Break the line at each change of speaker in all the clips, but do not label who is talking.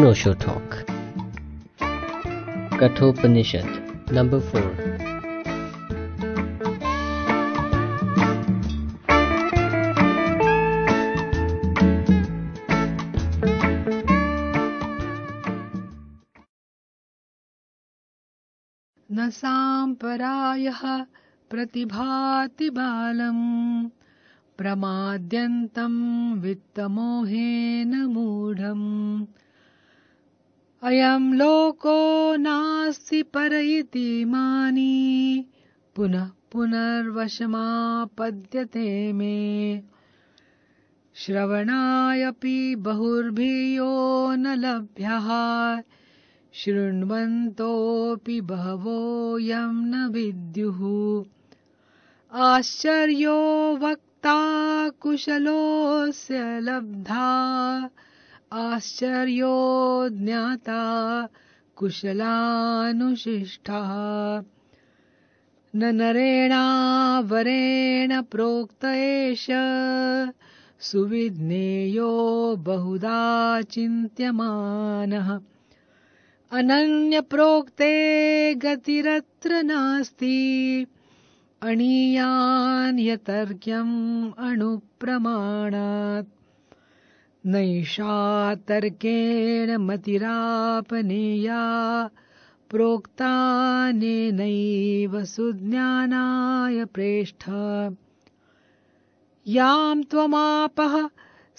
an Osho talk. Kathopanishad, number 4. न साम्परायः प्रतिभाति बालम् प्रमाद्यन्तम् वित्तमोहेन मूढम् अयम लोको नास्ति पर इति मानि पुनः पुनर्वशमापद्यते मे श्रवणायपि बहुर्भियो न लभ्यः शृण्वन्तोऽपि बहवो न विद्युः आश्चर्यो वक्ता कुशलोऽस्य लब्धा आश्चर्यो ज्ञाता कुशलानुशिष्ठः न प्रोक्तेश नरेणा वरेण प्रोक्त एष सुविज्ञेयो बहुधा चिन्त्यमानः अनन्यप्रोक्ते गतिरत्र नास्ति अणीयान् यतर्क्यम् अणुप्रमाणात् नैषा तर्केण मतिरापनेया प्रोक्तानेनैव सुज्ञानाय प्रेष्ठ यां त्वमापः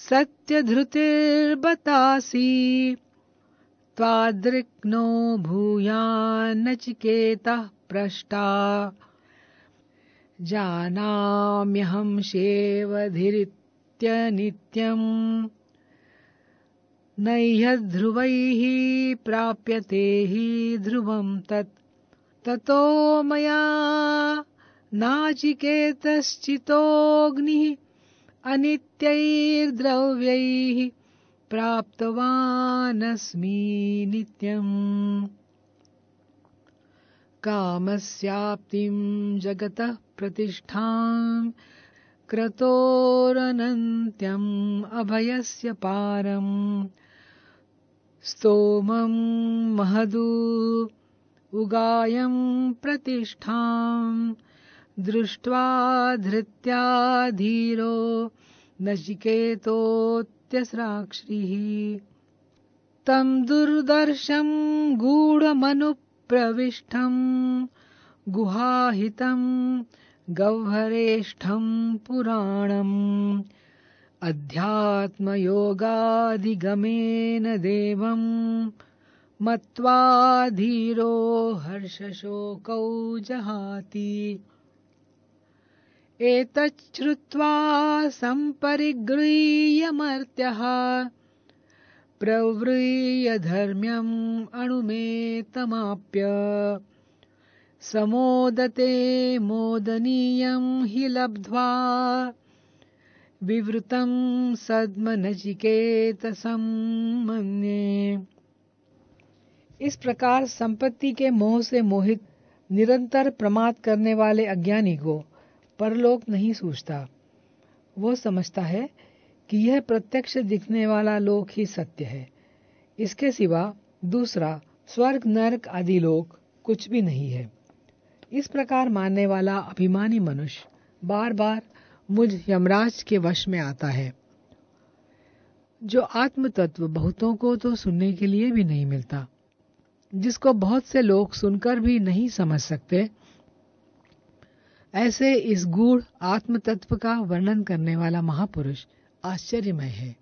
सत्यधृतिर्बतासि त्वादृक्नो भूयान्नचिकेतः प्रष्टा जानाम्यहं शेवधिरित्य नित्यम् नैहद्ध्रुवैः प्राप्यते हि ध्रुवम् तत् ततो मया नाचिकेतश्चितोऽग्निः अनित्यैर्द्रव्यैः प्राप्तवानस्मि नित्यम् कामस्याप्तिम् जगतः प्रतिष्ठाम् क्रतोरनन्त्यम् अभयस्य पारम् स्तोमं महदू उगायं प्रतिष्ठाम् दृष्ट्वा धृत्या धीरो नचिकेतोऽत्यस्राक्षिः तम् दुर्दर्शम् गूढमनुप्रविष्टं गुहाहितं गह्वरेष्ठम् पुराणम् अध्यात्मयोगादिगमेन देवं, मत्वा धीरो हर्षशोकौ जहाति एतच्छ्रुत्वा प्रवृय धर्म्यम् अणुमेतमाप्य समोदते मोदते मोदनीयं हि लब्ध्वा सदम नचिकेत मन्ये इस प्रकार संपत्ति के मोह से मोहित निरंतर प्रमाद करने वाले अज्ञानी को परलोक नहीं सूझता वो समझता है कि यह प्रत्यक्ष दिखने वाला लोक ही सत्य है इसके सिवा दूसरा स्वर्ग नरक आदि लोक कुछ भी नहीं है इस प्रकार मानने वाला अभिमानी मनुष्य बार बार मुझ यमराज के वश में आता है जो आत्म तत्व बहुतों को तो सुनने के लिए भी नहीं मिलता जिसको बहुत से लोग सुनकर भी नहीं समझ सकते ऐसे इस गूढ़ आत्म तत्व का वर्णन करने वाला महापुरुष आश्चर्यमय है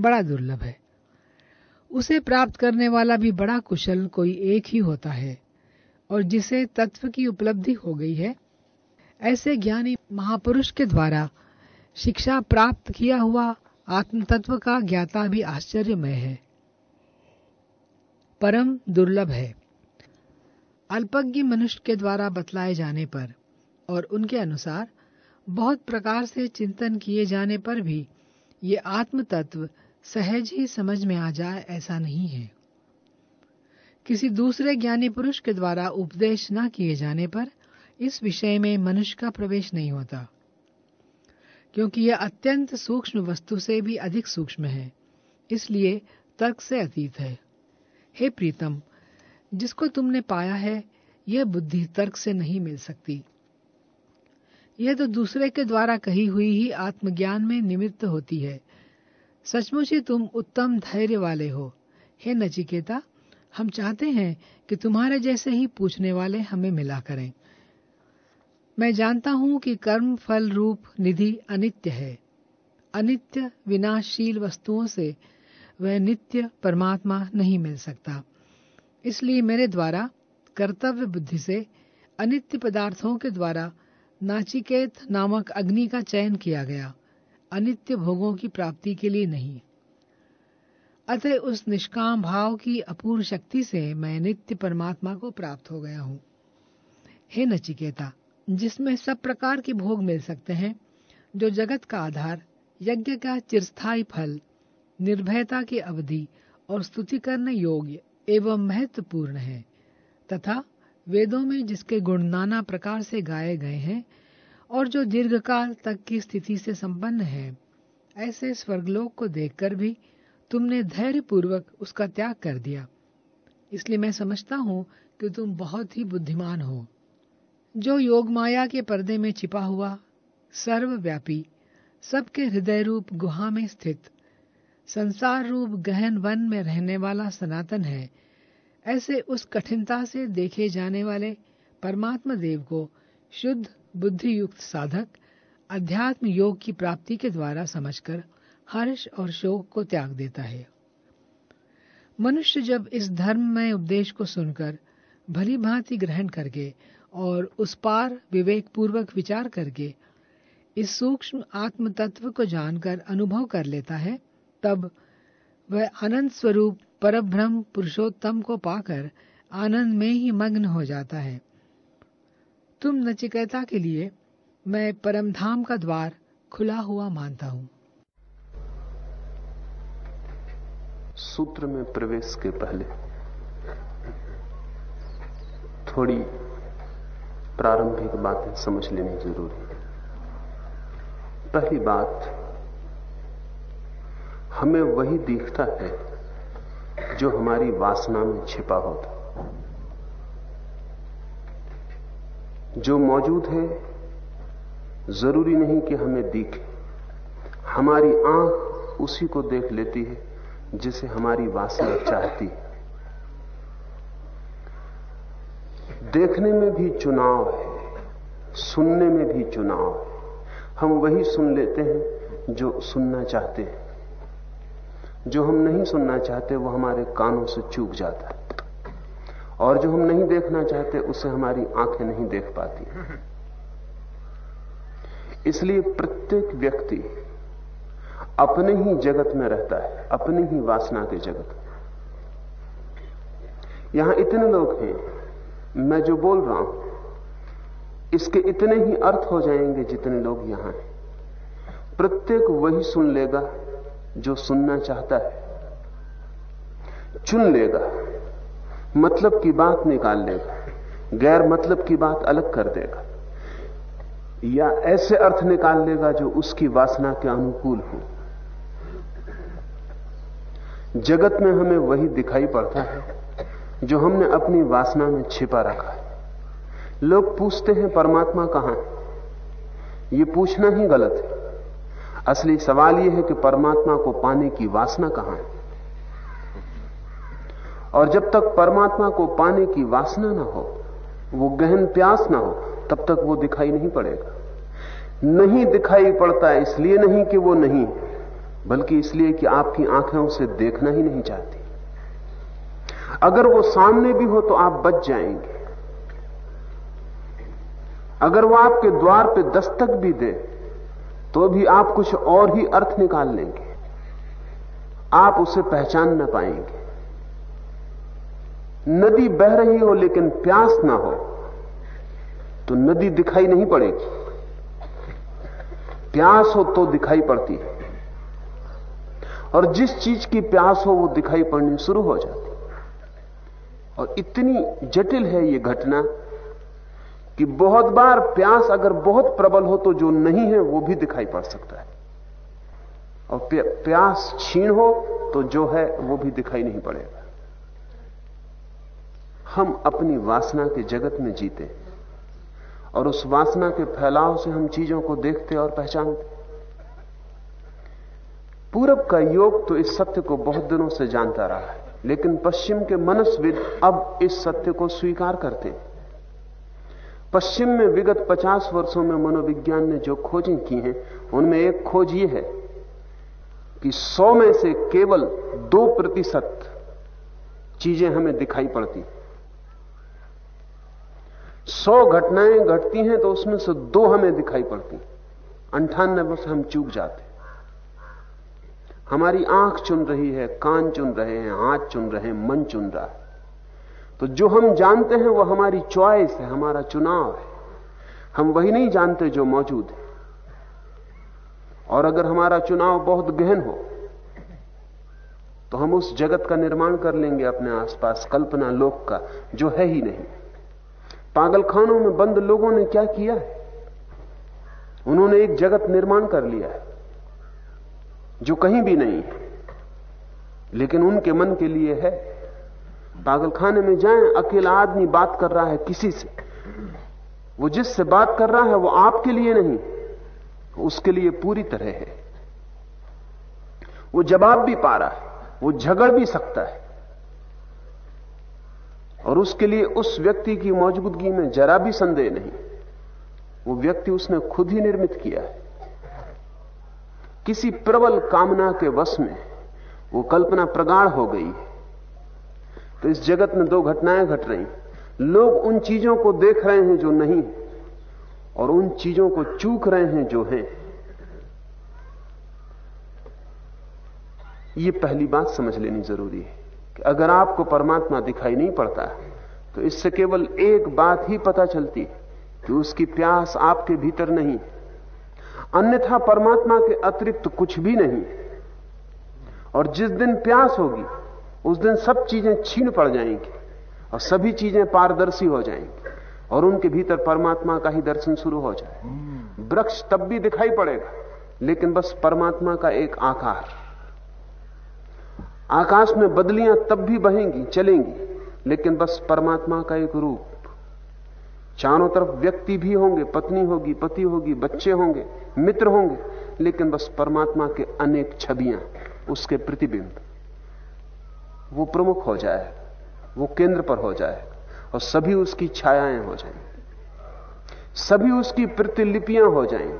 बड़ा दुर्लभ है उसे प्राप्त करने वाला भी बड़ा कुशल कोई एक ही होता है और जिसे तत्व की उपलब्धि हो गई है ऐसे ज्ञानी महापुरुष के द्वारा शिक्षा प्राप्त किया हुआ आत्म तत्व का ज्ञाता भी आश्चर्यमय है परम दुर्लभ है अल्पज्ञ मनुष्य के द्वारा बतलाए जाने पर और उनके अनुसार बहुत प्रकार से चिंतन किए जाने पर भी ये आत्म तत्व सहज ही समझ में आ जाए ऐसा नहीं है किसी दूसरे ज्ञानी पुरुष के द्वारा उपदेश न किए जाने पर इस विषय में मनुष्य का प्रवेश नहीं होता क्योंकि यह अत्यंत सूक्ष्म वस्तु से भी अधिक सूक्ष्म है इसलिए तर्क से अतीत है हे प्रीतम जिसको तुमने पाया है यह बुद्धि तर्क से नहीं मिल सकती यह तो दूसरे के द्वारा कही हुई ही आत्मज्ञान में निमित्त होती है सचमुच ही तुम उत्तम धैर्य वाले हो हे नचिकेता हम चाहते हैं कि तुम्हारे जैसे ही पूछने वाले हमें मिला करें मैं जानता हूं कि कर्म फल रूप निधि अनित्य है अनित्य विनाशशील वस्तुओं से वह नित्य परमात्मा नहीं मिल सकता इसलिए मेरे द्वारा कर्तव्य बुद्धि से अनित्य पदार्थों के द्वारा नाचिकेत नामक अग्नि का चयन किया गया अनित्य भोगों की प्राप्ति के लिए नहीं अतः उस निष्काम भाव की अपूर्ण शक्ति से मैं नित्य परमात्मा को प्राप्त हो गया हूं हे नचिकेता जिसमें सब प्रकार के भोग मिल सकते हैं जो जगत का आधार यज्ञ का चिरस्थायी फल निर्भयता की अवधि और स्तुति करने योग्य एवं महत्वपूर्ण है तथा वेदों में जिसके गुण नाना प्रकार से गाए गए हैं और जो दीर्घकाल तक की स्थिति से संपन्न है ऐसे स्वर्गलोक को देखकर भी तुमने धैर्य पूर्वक उसका त्याग कर दिया इसलिए मैं समझता हूँ कि तुम बहुत ही बुद्धिमान हो जो योग माया के पर्दे में छिपा हुआ सर्वव्यापी सबके हृदय रूप गुहा में स्थित संसार रूप गहन वन में रहने वाला सनातन है ऐसे उस कठिनता से देखे जाने वाले परमात्मा देव को शुद्ध बुद्धि युक्त साधक अध्यात्म योग की प्राप्ति के द्वारा समझकर हर्ष और शोक को त्याग देता है मनुष्य जब इस धर्म में उपदेश को सुनकर भली भांति ग्रहण करके और उस पार विवेक पूर्वक विचार करके इस सूक्ष्म आत्म तत्व को जानकर अनुभव कर लेता है तब वह आनंद स्वरूप परब्रह्म पुरुषोत्तम को पाकर आनंद में ही मग्न हो जाता है तुम नचिकेता के लिए मैं परमधाम का द्वार खुला हुआ मानता हूं
सूत्र में प्रवेश के पहले थोड़ी प्रारंभिक बातें समझ लेनी जरूरी है पहली बात हमें वही दिखता है जो हमारी वासना में छिपा होता जो मौजूद है जरूरी नहीं कि हमें दिखे हमारी आंख उसी को देख लेती है जिसे हमारी वासना चाहती है देखने में भी चुनाव है सुनने में भी चुनाव है हम वही सुन लेते हैं जो सुनना चाहते हैं जो हम नहीं सुनना चाहते वो हमारे कानों से चूक जाता है और जो हम नहीं देखना चाहते उसे हमारी आंखें नहीं देख पाती इसलिए प्रत्येक व्यक्ति अपने ही जगत में रहता है अपनी ही वासना के जगत में यहां इतने लोग हैं मैं जो बोल रहा हूं इसके इतने ही अर्थ हो जाएंगे जितने लोग यहां हैं प्रत्येक वही सुन लेगा जो सुनना चाहता है चुन लेगा मतलब की बात निकाल लेगा गैर मतलब की बात अलग कर देगा या ऐसे अर्थ निकाल लेगा जो उसकी वासना के अनुकूल हो जगत में हमें वही दिखाई पड़ता है जो हमने अपनी वासना में छिपा रखा है लोग पूछते हैं परमात्मा कहां है ये पूछना ही गलत है असली सवाल यह है कि परमात्मा को पाने की वासना कहां है और जब तक परमात्मा को पाने की वासना ना हो वो गहन प्यास ना हो तब तक वो दिखाई नहीं पड़ेगा नहीं दिखाई पड़ता इसलिए नहीं कि वो नहीं बल्कि इसलिए कि आपकी आंखें उसे देखना ही नहीं चाहती अगर वो सामने भी हो तो आप बच जाएंगे अगर वो आपके द्वार पे दस्तक भी दे तो भी आप कुछ और ही अर्थ निकाल लेंगे आप उसे पहचान ना पाएंगे नदी बह रही हो लेकिन प्यास ना हो तो नदी दिखाई नहीं पड़ेगी प्यास हो तो दिखाई पड़ती है और जिस चीज की प्यास हो वो दिखाई पड़नी शुरू हो जाती है और इतनी जटिल है ये घटना कि बहुत बार प्यास अगर बहुत प्रबल हो तो जो नहीं है वो भी दिखाई पड़ सकता है और प्यास छीण हो तो जो है वो भी दिखाई नहीं पड़ेगा हम अपनी वासना के जगत में जीते और उस वासना के फैलाव से हम चीजों को देखते और पहचानते पूरब का योग तो इस सत्य को बहुत दिनों से जानता रहा है लेकिन पश्चिम के मनस्विद अब इस सत्य को स्वीकार करते हैं पश्चिम में विगत 50 वर्षों में मनोविज्ञान ने जो खोजें की हैं उनमें एक खोज यह है कि 100 में से केवल 2 प्रतिशत चीजें हमें दिखाई पड़ती सौ घटनाएं घटती हैं तो उसमें से दो हमें दिखाई पड़ती अंठानवे हम चूक जाते हमारी आंख चुन रही है कान चुन रहे हैं हाथ चुन रहे हैं मन चुन रहा है तो जो हम जानते हैं वो हमारी चॉइस है हमारा चुनाव है हम वही नहीं जानते जो मौजूद है और अगर हमारा चुनाव बहुत गहन हो तो हम उस जगत का निर्माण कर लेंगे अपने आसपास कल्पना लोक का जो है ही नहीं पागलखानों में बंद लोगों ने क्या किया है उन्होंने एक जगत निर्माण कर लिया है जो कहीं भी नहीं है लेकिन उनके मन के लिए है पागलखाने में जाएं अकेला आदमी बात कर रहा है किसी से वो जिससे बात कर रहा है वो आपके लिए नहीं उसके लिए पूरी तरह है वो जवाब भी पा रहा है वो झगड़ भी सकता है और उसके लिए उस व्यक्ति की मौजूदगी में जरा भी संदेह नहीं वो व्यक्ति उसने खुद ही निर्मित किया है किसी प्रबल कामना के वश में वो कल्पना प्रगाढ़ हो गई है तो इस जगत में दो घटनाएं घट रही लोग उन चीजों को देख रहे हैं जो नहीं और उन चीजों को चूक रहे हैं जो हैं ये पहली बात समझ लेनी जरूरी है कि अगर आपको परमात्मा दिखाई नहीं पड़ता तो इससे केवल एक बात ही पता चलती है कि उसकी प्यास आपके भीतर नहीं है अन्यथा परमात्मा के अतिरिक्त कुछ भी नहीं और जिस दिन प्यास होगी उस दिन सब चीजें छीन पड़ जाएंगी और सभी चीजें पारदर्शी हो जाएंगी और उनके भीतर परमात्मा का ही दर्शन शुरू हो जाए वृक्ष तब भी दिखाई पड़ेगा लेकिन बस परमात्मा का एक आकार आकाश में बदलियां तब भी बहेंगी चलेंगी लेकिन बस परमात्मा का एक रूप चारों तरफ व्यक्ति भी होंगे पत्नी होगी पति होगी बच्चे होंगे मित्र होंगे लेकिन बस परमात्मा के अनेक छवियां उसके प्रतिबिंब वो प्रमुख हो जाए वो केंद्र पर हो जाए और सभी उसकी छायाएं हो जाएं सभी उसकी प्रतिलिपियां हो जाए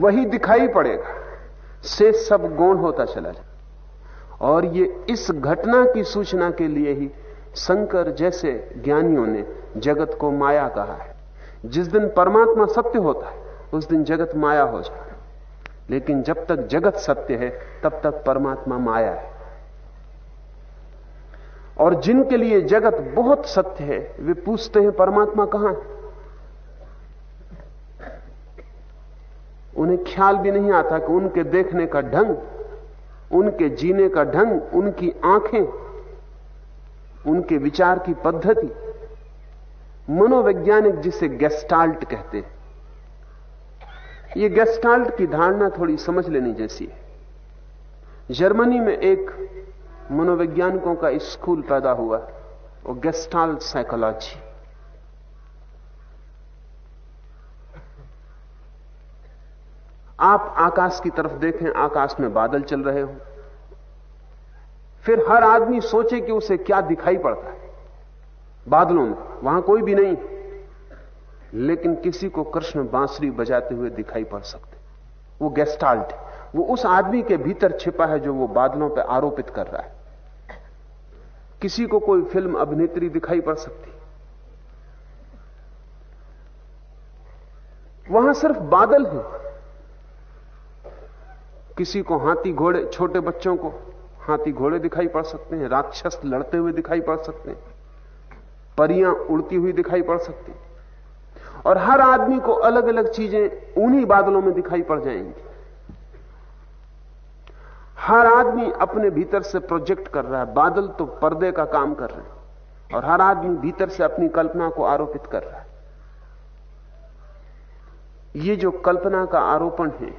वही दिखाई पड़ेगा से सब गौण होता चला जाए और ये इस घटना की सूचना के लिए ही शंकर जैसे ज्ञानियों ने जगत को माया कहा है जिस दिन परमात्मा सत्य होता है उस दिन जगत माया हो जाता है लेकिन जब तक जगत सत्य है तब तक परमात्मा माया है और जिनके लिए जगत बहुत सत्य है वे पूछते हैं परमात्मा कहां है उन्हें ख्याल भी नहीं आता कि उनके देखने का ढंग उनके जीने का ढंग उनकी आंखें उनके विचार की पद्धति मनोवैज्ञानिक जिसे गेस्टाल्ट कहते हैं ये गेस्टाल्ट की धारणा थोड़ी समझ लेनी जैसी है जर्मनी में एक मनोवैज्ञानिकों का स्कूल पैदा हुआ और गेस्टाल्ट साइकोलॉजी आप आकाश की तरफ देखें आकाश में बादल चल रहे हो फिर हर आदमी सोचे कि उसे क्या दिखाई पड़ता है बादलों में वहां कोई भी नहीं लेकिन किसी को कृष्ण बांसुरी बजाते हुए दिखाई पड़ सकते वो गेस्टाल्ट वो उस आदमी के भीतर छिपा है जो वो बादलों पर आरोपित कर रहा है किसी को कोई फिल्म अभिनेत्री दिखाई पड़ सकती वहां सिर्फ बादल हैं किसी को हाथी घोड़े छोटे बच्चों को हाथी घोड़े दिखाई पड़ सकते हैं राक्षस लड़ते हुए दिखाई पड़ सकते हैं परियां उड़ती हुई दिखाई पड़ सकती और हर आदमी को अलग अलग चीजें उन्हीं बादलों में दिखाई पड़ जाएंगी हर आदमी अपने भीतर से प्रोजेक्ट कर रहा है बादल तो पर्दे का काम कर रहे हैं और हर आदमी भीतर से अपनी कल्पना को आरोपित कर रहा है ये जो कल्पना का आरोपण है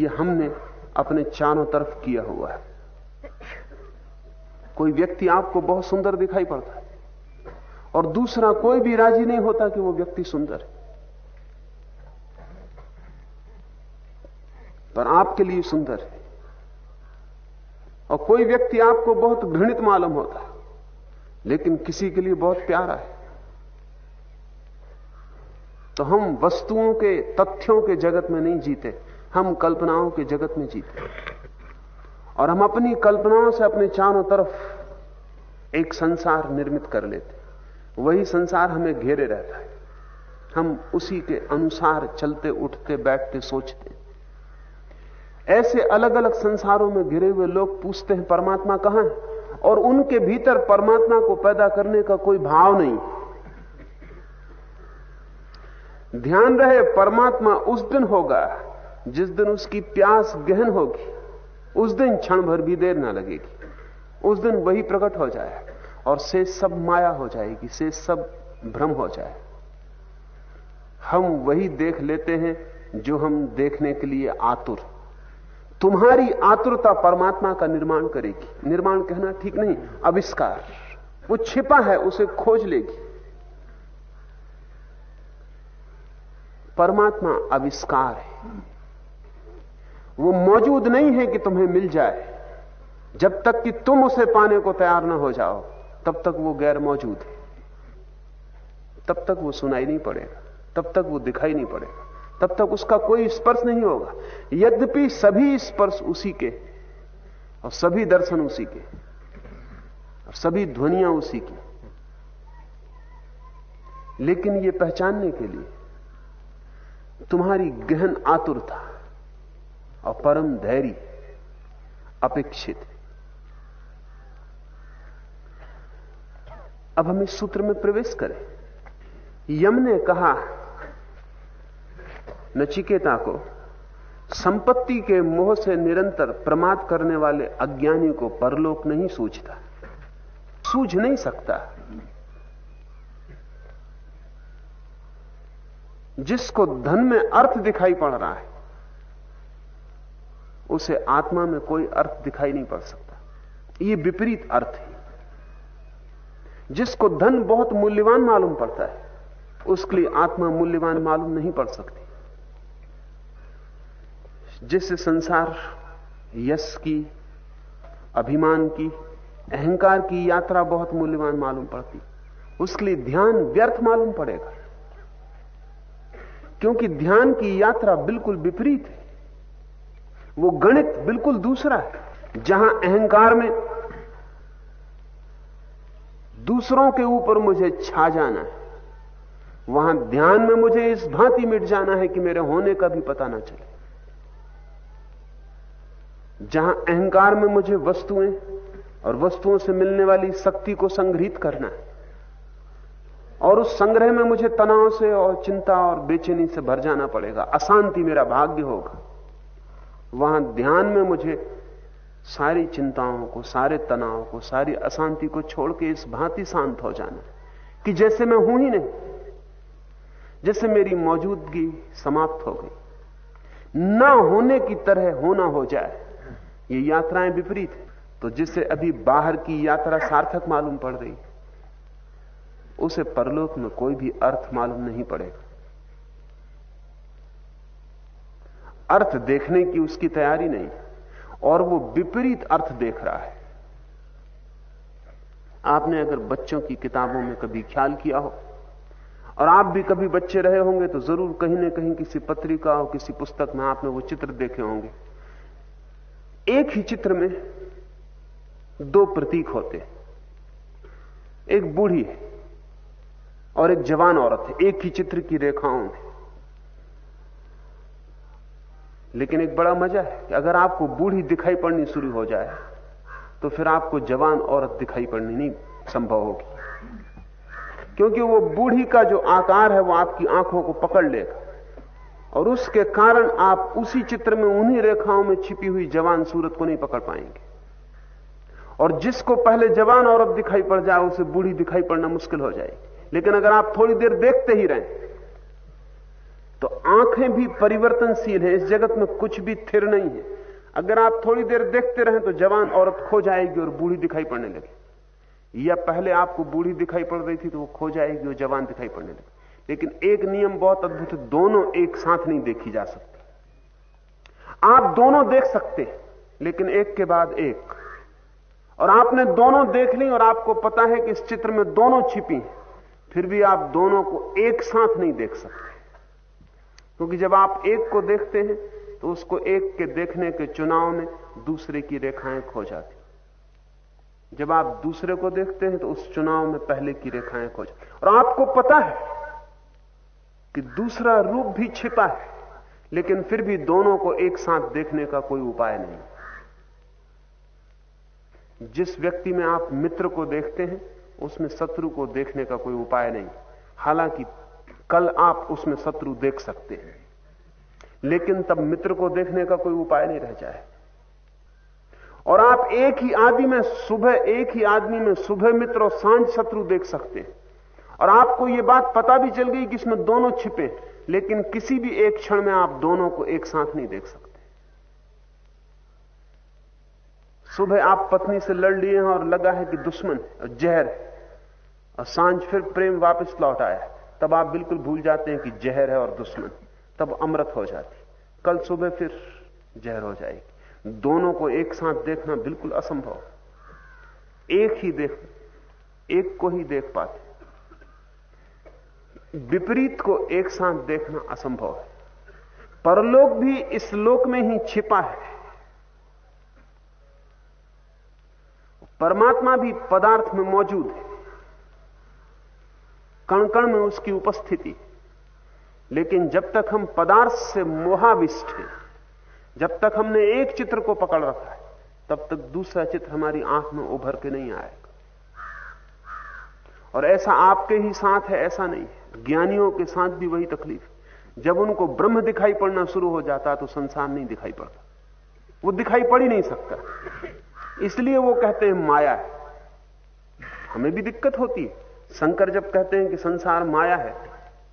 ये हमने अपने चारों तरफ किया हुआ है कोई व्यक्ति आपको बहुत सुंदर दिखाई पड़ता है और दूसरा कोई भी राजी नहीं होता कि वो व्यक्ति सुंदर है पर आपके लिए सुंदर है और कोई व्यक्ति आपको बहुत घृणित मालूम होता है लेकिन किसी के लिए बहुत प्यारा है तो हम वस्तुओं के तथ्यों के जगत में नहीं जीते हम कल्पनाओं के जगत में जीते और हम अपनी कल्पनाओं से अपने चारों तरफ एक संसार निर्मित कर लेते वही संसार हमें घेरे रहता है हम उसी के अनुसार चलते उठते बैठते सोचते ऐसे अलग अलग संसारों में घिरे हुए लोग पूछते हैं परमात्मा कहां है और उनके भीतर परमात्मा को पैदा करने का कोई भाव नहीं ध्यान रहे परमात्मा उस दिन होगा जिस दिन उसकी प्यास गहन होगी उस दिन क्षण भर भी देर ना लगेगी उस दिन वही प्रकट हो जाए और से सब माया हो जाएगी से सब भ्रम हो जाए हम वही देख लेते हैं जो हम देखने के लिए आतुर तुम्हारी आतुरता परमात्मा का निर्माण करेगी निर्माण कहना ठीक नहीं आविष्कार वो छिपा है उसे खोज लेगी परमात्मा अविष्कार है वो मौजूद नहीं है कि तुम्हें मिल जाए जब तक कि तुम उसे पाने को तैयार ना हो जाओ तब तक वो गैर मौजूद है तब तक वो सुनाई नहीं पड़ेगा तब तक वो दिखाई नहीं पड़ेगा तब तक उसका कोई स्पर्श नहीं होगा यद्यपि सभी स्पर्श उसी के और सभी दर्शन उसी के और सभी ध्वनियां उसी की लेकिन ये पहचानने के लिए तुम्हारी गहन आतुरता और परम धैर्य अपेक्षित अब हम इस सूत्र में प्रवेश करें यम ने कहा नचिकेता को संपत्ति के मोह से निरंतर प्रमाद करने वाले अज्ञानी को परलोक नहीं सूझता सूझ नहीं सकता जिसको धन में अर्थ दिखाई पड़ रहा है उसे आत्मा में कोई अर्थ दिखाई नहीं पड़ सकता यह विपरीत अर्थ है जिसको धन बहुत मूल्यवान मालूम पड़ता है उसके लिए आत्मा मूल्यवान मालूम नहीं पड़ सकती जिससे संसार यश की अभिमान की अहंकार की यात्रा बहुत मूल्यवान मालूम पड़ती उसके लिए ध्यान व्यर्थ मालूम पड़ेगा क्योंकि ध्यान की यात्रा बिल्कुल विपरीत है वो गणित बिल्कुल दूसरा है जहां अहंकार में दूसरों के ऊपर मुझे छा जाना है वहां ध्यान में मुझे इस भांति मिट जाना है कि मेरे होने का भी पता ना चले जहां अहंकार में मुझे वस्तुएं और वस्तुओं से मिलने वाली शक्ति को संग्रहित करना है और उस संग्रह में मुझे तनाव से और चिंता और बेचैनी से भर जाना पड़ेगा अशांति मेरा भाग्य होगा वहां ध्यान में मुझे सारी चिंताओं को सारे तनाव को सारी अशांति को छोड़ के इस भांति शांत हो जाना कि जैसे मैं हूं ही नहीं जैसे मेरी मौजूदगी समाप्त हो गई ना होने की तरह होना हो जाए ये यात्राएं विपरीत तो जिससे अभी बाहर की यात्रा सार्थक मालूम पड़ रही उसे परलोक में कोई भी अर्थ मालूम नहीं पड़ेगा अर्थ देखने की उसकी तैयारी नहीं और वो विपरीत अर्थ देख रहा है आपने अगर बच्चों की किताबों में कभी ख्याल किया हो और आप भी कभी बच्चे रहे होंगे तो जरूर कहीं ना कहीं किसी पत्रिका और किसी पुस्तक में आपने वो चित्र देखे होंगे एक ही चित्र में दो प्रतीक होते एक बूढ़ी और एक जवान औरत है एक ही चित्र की रेखाओं में लेकिन एक बड़ा मजा है कि अगर आपको बूढ़ी दिखाई पड़नी शुरू हो जाए तो फिर आपको जवान औरत दिखाई पड़नी नहीं संभव होगी क्योंकि वो बूढ़ी का जो आकार है वो आपकी आंखों को पकड़ लेगा और उसके कारण आप उसी चित्र में उन्हीं रेखाओं में छिपी हुई जवान सूरत को नहीं पकड़ पाएंगे और जिसको पहले जवान औरत दिखाई पड़ जाए उसे बूढ़ी दिखाई पड़ना मुश्किल हो जाएगी लेकिन अगर आप थोड़ी देर देखते ही रहें तो आंखें भी परिवर्तनशील हैं इस जगत में कुछ भी थिर नहीं है अगर आप थोड़ी देर देखते रहें तो जवान औरत खो जाएगी और बूढ़ी दिखाई पड़ने लगी या पहले आपको बूढ़ी दिखाई पड़ रही थी तो वो खो जाएगी और जवान दिखाई पड़ने लगे लेकिन एक नियम बहुत अद्भुत है दोनों एक साथ नहीं देखी जा सकती आप दोनों देख सकते लेकिन एक के बाद एक और आपने दोनों देख ली और आपको पता है कि इस चित्र में दोनों छिपी हैं फिर भी आप दोनों को एक साथ नहीं देख सकते क्योंकि जब आप एक को देखते हैं तो उसको एक के देखने के चुनाव में दूसरे की रेखाएं खो जाती जब आप दूसरे को देखते हैं तो उस चुनाव में पहले की रेखाएं खो जाती और आपको पता है कि दूसरा रूप भी छिपा है लेकिन फिर भी दोनों को एक साथ देखने का कोई उपाय नहीं जिस व्यक्ति में आप मित्र को देखते हैं उसमें शत्रु को देखने का कोई उपाय नहीं हालांकि कल आप उसमें शत्रु देख सकते हैं लेकिन तब मित्र को देखने का कोई उपाय नहीं रह जाए और आप एक ही आदमी में सुबह एक ही आदमी में सुबह मित्र और सांझ शत्रु देख सकते हैं और आपको यह बात पता भी चल गई कि इसमें दोनों छिपे लेकिन किसी भी एक क्षण में आप दोनों को एक साथ नहीं देख सकते सुबह आप पत्नी से लड़ लिए हैं और लगा है कि दुश्मन और जहर है और सांझ फिर प्रेम वापस लौट आया है तब आप बिल्कुल भूल जाते हैं कि जहर है और दुश्मन तब अमृत हो जाती कल सुबह फिर जहर हो जाएगी दोनों को एक साथ देखना बिल्कुल असंभव एक ही देख एक को ही देख पाते विपरीत को एक साथ देखना असंभव है परलोक भी इस लोक में ही छिपा है परमात्मा भी पदार्थ में मौजूद है कणकण में उसकी उपस्थिति लेकिन जब तक हम पदार्थ से मोहाविष्ट हैं जब तक हमने एक चित्र को पकड़ रखा है तब तक दूसरा चित्र हमारी आंख में उभर के नहीं आएगा और ऐसा आपके ही साथ है ऐसा नहीं है ज्ञानियों के साथ भी वही तकलीफ जब उनको ब्रह्म दिखाई पड़ना शुरू हो जाता तो संसार नहीं दिखाई पड़ता वो दिखाई पड़ ही नहीं सकता इसलिए वो कहते हैं माया है हमें भी दिक्कत होती है शंकर जब कहते हैं कि संसार माया है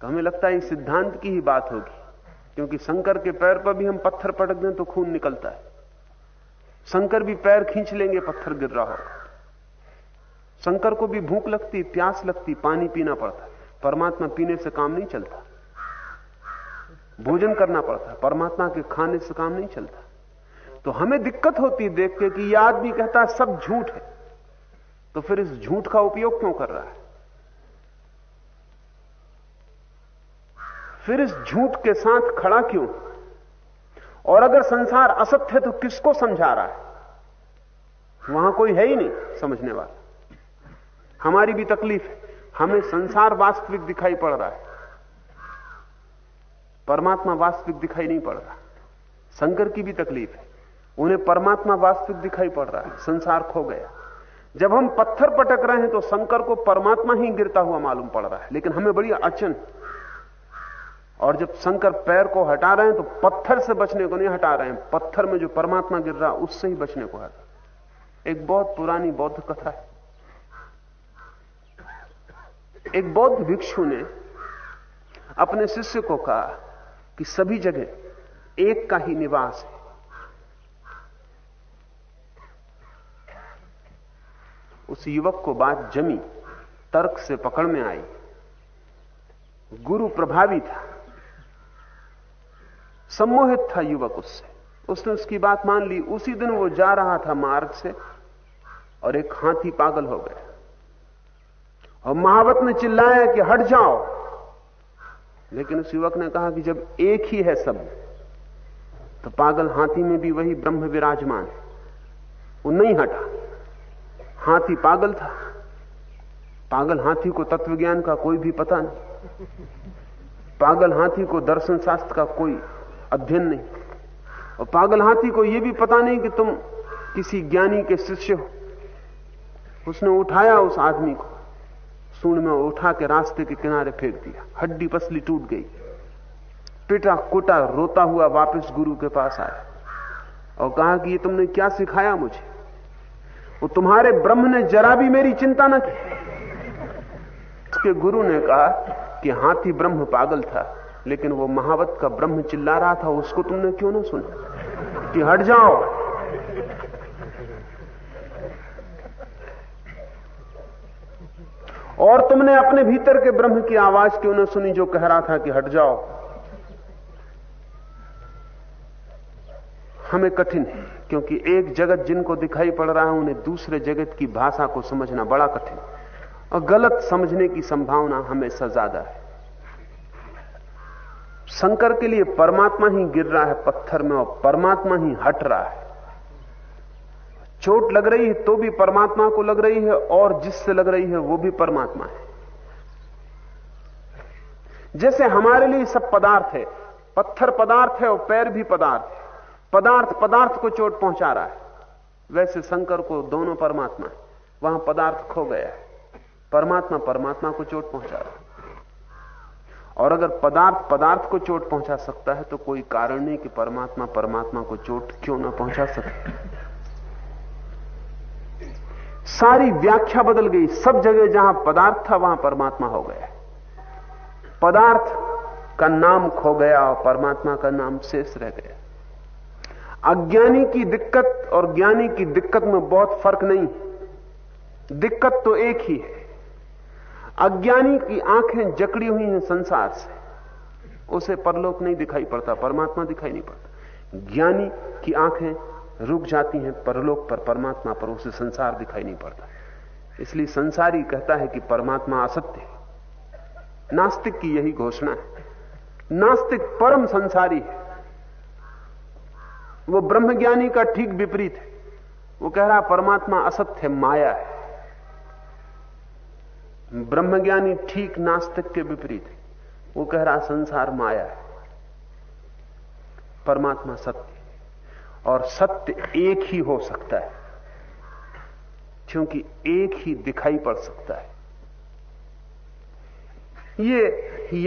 तो हमें लगता है सिद्धांत की ही बात होगी क्योंकि शंकर के पैर पर भी हम पत्थर पटक दें तो खून निकलता है शंकर भी पैर खींच लेंगे पत्थर गिर रहा होगा शंकर को भी भूख लगती प्यास लगती पानी पीना पड़ता परमात्मा पीने से काम नहीं चलता भोजन करना पड़ता परमात्मा के खाने से काम नहीं चलता तो हमें दिक्कत होती देख के कि यह आदमी कहता है सब झूठ है तो फिर इस झूठ का उपयोग क्यों कर रहा है फिर इस झूठ के साथ खड़ा क्यों और अगर संसार असत्य है तो किसको समझा रहा है वहां कोई है ही नहीं समझने वाला हमारी भी तकलीफ है हमें संसार वास्तविक दिखाई पड़ रहा है परमात्मा वास्तविक दिखाई नहीं पड़ रहा शंकर की भी तकलीफ है उन्हें परमात्मा वास्तविक दिखाई पड़ रहा है संसार खो गया जब हम पत्थर पटक रहे हैं तो शंकर को परमात्मा ही गिरता हुआ मालूम पड़ रहा है लेकिन हमें बड़ी अड़चन है और जब शंकर पैर को हटा रहे हैं तो पत्थर से बचने को नहीं हटा रहे हैं पत्थर में जो परमात्मा गिर रहा उससे ही बचने को हटा एक बहुत पुरानी बौद्ध कथा है एक बौद्ध भिक्षु ने अपने शिष्य को कहा कि सभी जगह एक का ही निवास है उस युवक को बात जमी तर्क से पकड़ में आई गुरु प्रभावी था सम्मोहित था युवक उससे उसने उसकी बात मान ली उसी दिन वो जा रहा था मार्ग से और एक हाथी पागल हो गया और महावत ने चिल्लाया कि हट जाओ लेकिन उस युवक ने कहा कि जब एक ही है सब तो पागल हाथी में भी वही ब्रह्म विराजमान है वो नहीं हटा हाथी पागल था पागल हाथी को तत्वज्ञान का कोई भी पता नहीं पागल हाथी को दर्शन शास्त्र का कोई अध्ययन नहीं और पागल हाथी को यह भी पता नहीं कि तुम किसी ज्ञानी के शिष्य हो उसने उठाया उस आदमी को सूण में उठा के रास्ते के किनारे फेंक दिया हड्डी पसली टूट गई पिटा कुटा रोता हुआ वापस गुरु के पास आया और कहा कि ये तुमने क्या सिखाया मुझे वो तुम्हारे ब्रह्म ने जरा भी मेरी चिंता न की उसके गुरु ने कहा कि हाथी ब्रह्म पागल था लेकिन वो महावत का ब्रह्म चिल्ला रहा था उसको तुमने क्यों ना सुना कि हट जाओ और तुमने अपने भीतर के ब्रह्म की आवाज क्यों ना सुनी जो कह रहा था कि हट जाओ हमें कठिन है क्योंकि एक जगत जिनको दिखाई पड़ रहा है उन्हें दूसरे जगत की भाषा को समझना बड़ा कठिन और गलत समझने की संभावना हमेशा ज्यादा है शंकर के लिए परमात्मा ही गिर रहा है पत्थर में और परमात्मा ही हट रहा है चोट लग रही है तो भी परमात्मा को लग रही है और जिससे लग रही है वो भी परमात्मा है जैसे हमारे लिए सब पदार्थ है पत्थर पदार्थ है और पैर भी पदार्थ है पदार्थ पदार्थ को चोट पहुंचा रहा है वैसे शंकर को दोनों परमात्मा है वहां पदार्थ खो गया है परमात्मा परमात्मा को चोट पहुंचा रहा है और अगर पदार्थ पदार्थ को चोट पहुंचा सकता है तो कोई कारण नहीं कि परमात्मा परमात्मा को चोट क्यों ना पहुंचा सके सारी व्याख्या बदल गई सब जगह जहां पदार्थ था वहां परमात्मा हो गया पदार्थ का नाम खो गया और परमात्मा का नाम शेष रह गया अज्ञानी की दिक्कत और ज्ञानी की दिक्कत में बहुत फर्क नहीं दिक्कत तो एक ही है अज्ञानी की आंखें जकड़ी हुई हैं संसार से उसे परलोक नहीं दिखाई पड़ता परमात्मा दिखाई नहीं पड़ता ज्ञानी की आंखें रुक जाती हैं परलोक पर परमात्मा पर उसे संसार दिखाई नहीं पड़ता इसलिए संसारी कहता है कि परमात्मा असत्य है नास्तिक की यही घोषणा है नास्तिक परम संसारी है वो ब्रह्मज्ञानी का ठीक विपरीत है वो कह रहा परमात्मा असत्य माया है ब्रह्मज्ञानी ठीक नास्तिक के विपरीत है वो कह रहा संसार माया है परमात्मा सत्य और सत्य एक ही हो सकता है क्योंकि एक ही दिखाई पड़ सकता है ये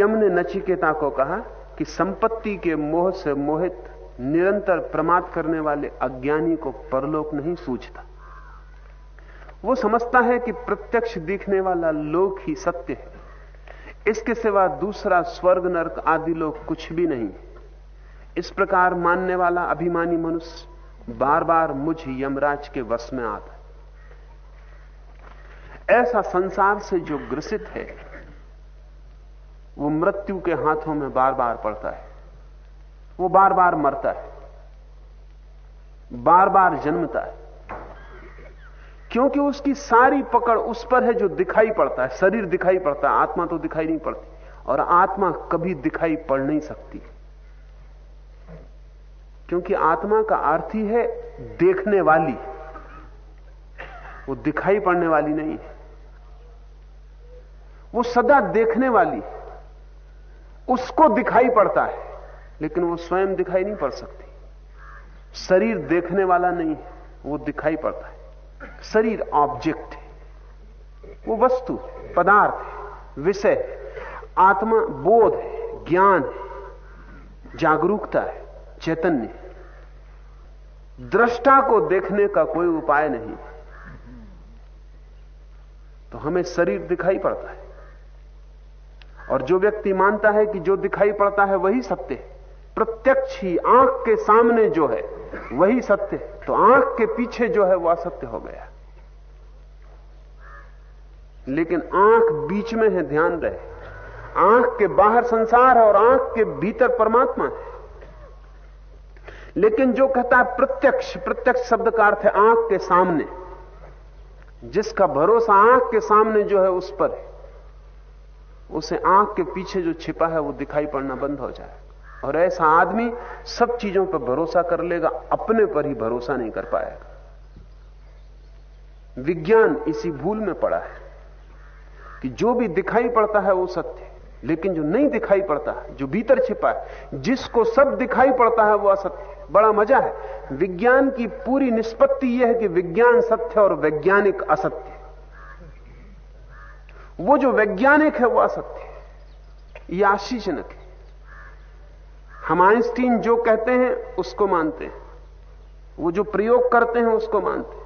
यम ने नचिकेता को कहा कि संपत्ति के मोह से मोहित निरंतर प्रमाद करने वाले अज्ञानी को परलोक नहीं सूझता वो समझता है कि प्रत्यक्ष दिखने वाला लोक ही सत्य है इसके सिवा दूसरा स्वर्ग नरक आदि लोग कुछ भी नहीं इस प्रकार मानने वाला अभिमानी मनुष्य बार बार मुझ यमराज के वश में आता ऐसा संसार से जो ग्रसित है वो मृत्यु के हाथों में बार बार पड़ता है वो बार बार मरता है बार बार जन्मता है क्योंकि उसकी सारी पकड़ उस पर है जो दिखाई पड़ता है शरीर दिखाई पड़ता है आत्मा तो दिखाई नहीं पड़ती और आत्मा कभी दिखाई पड़ नहीं सकती क्योंकि आत्मा का अर्थ ही है देखने वाली वो दिखाई पड़ने वाली नहीं है वो सदा देखने वाली उसको दिखाई पड़ता है लेकिन वो स्वयं दिखाई नहीं पड़ सकती शरीर देखने वाला नहीं है वो दिखाई पड़ता है शरीर ऑब्जेक्ट है वो वस्तु पदार्थ है विषय आत्मा बोध है ज्ञान है जागरूकता है चैतन्य है दृष्टा को देखने का कोई उपाय नहीं तो हमें शरीर दिखाई पड़ता है और जो व्यक्ति मानता है कि जो दिखाई पड़ता है वही सत्य है प्रत्यक्ष ही आंख के सामने जो है वही सत्य तो आंख के पीछे जो है वह असत्य हो गया लेकिन आंख बीच में है ध्यान रहे आंख के बाहर संसार है और आंख के भीतर परमात्मा है लेकिन जो कहता है प्रत्यक्ष प्रत्यक्ष शब्द का अर्थ है आंख के सामने जिसका भरोसा आंख के सामने जो है उस पर है उसे आंख के पीछे जो छिपा है वो दिखाई पड़ना बंद हो जाए और ऐसा आदमी सब चीजों पर भरोसा कर लेगा अपने पर ही भरोसा नहीं कर पाएगा विज्ञान इसी भूल में पड़ा है कि जो भी दिखाई पड़ता है वो सत्य लेकिन जो नहीं दिखाई पड़ता है जो भीतर छिपा है जिसको सब दिखाई पड़ता है वो असत्य बड़ा मजा है विज्ञान की पूरी निष्पत्ति यह है कि विज्ञान सत्य और वैज्ञानिक असत्य वो जो वैज्ञानिक है वो असत्य यह आश्चर्यजनक है हम आइंस्टीन जो कहते हैं उसको मानते हैं वो जो प्रयोग करते हैं उसको मानते हैं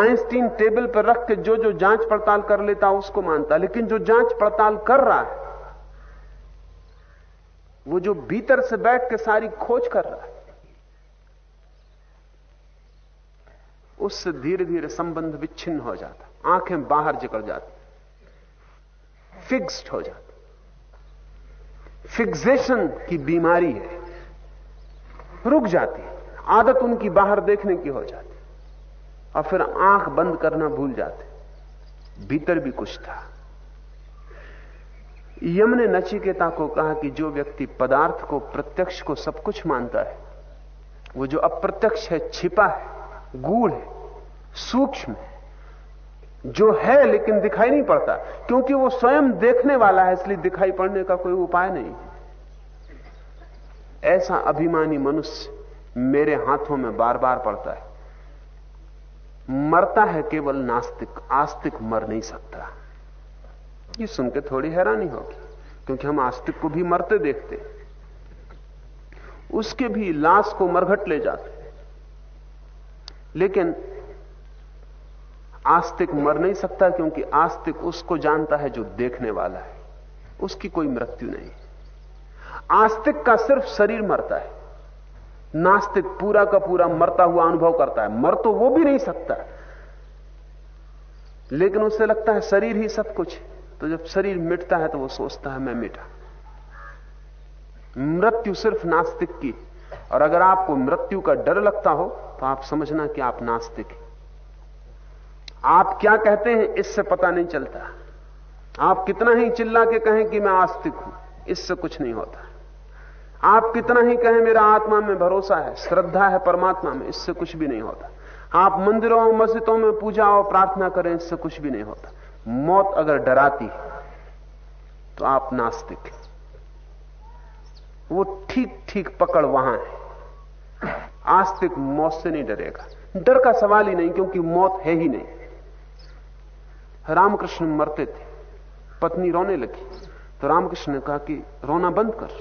आइंस्टीन टेबल पर रख के जो जो जांच पड़ताल कर लेता है उसको मानता लेकिन जो जांच पड़ताल कर रहा है वो जो भीतर से बैठ के सारी खोज कर रहा है उससे धीरे धीरे संबंध विच्छिन्न हो जाता आंखें बाहर जिकड़ जाती फिक्स्ड हो जाती फिक्सेशन की बीमारी है रुक जाती है आदत उनकी बाहर देखने की हो जाती और फिर आंख बंद करना भूल जाते भीतर भी कुछ था यम ने नचिकेता को कहा कि जो व्यक्ति पदार्थ को प्रत्यक्ष को सब कुछ मानता है वो जो अप्रत्यक्ष है छिपा है गूढ़ है सूक्ष्म है जो है लेकिन दिखाई नहीं पड़ता क्योंकि वो स्वयं देखने वाला है इसलिए दिखाई पड़ने का कोई उपाय नहीं ऐसा अभिमानी मनुष्य मेरे हाथों में बार बार पड़ता है मरता है केवल नास्तिक आस्तिक मर नहीं सकता ये सुनकर थोड़ी हैरानी होगी क्योंकि हम आस्तिक को भी मरते देखते उसके भी लाश को मरघट ले जाते लेकिन आस्तिक मर नहीं सकता क्योंकि आस्तिक उसको जानता है जो देखने वाला है उसकी कोई मृत्यु नहीं आस्तिक का सिर्फ शरीर मरता है नास्तिक पूरा का पूरा मरता हुआ अनुभव करता है मर तो वो भी नहीं सकता लेकिन उसे लगता है शरीर ही सब कुछ तो जब शरीर मिटता है तो वो सोचता है मैं मिटा मृत्यु सिर्फ नास्तिक की और अगर आपको मृत्यु का डर लगता हो तो आप समझना कि आप नास्तिक हैं आप क्या कहते हैं इससे पता नहीं चलता आप कितना ही चिल्ला के कहें कि मैं आस्तिक हूं इससे कुछ नहीं होता आप कितना ही कहें मेरा आत्मा में भरोसा है श्रद्धा है परमात्मा में इससे कुछ भी नहीं होता आप मंदिरों और मस्जिदों में पूजा और प्रार्थना करें इससे कुछ भी नहीं होता मौत अगर डराती है तो आप नास्तिक वो ठीक ठीक पकड़ वहां है आस्तिक मौत से नहीं डरेगा डर का सवाल ही नहीं क्योंकि मौत है ही नहीं रामकृष्ण मरते थे पत्नी रोने लगी तो रामकृष्ण ने कहा कि रोना बंद कर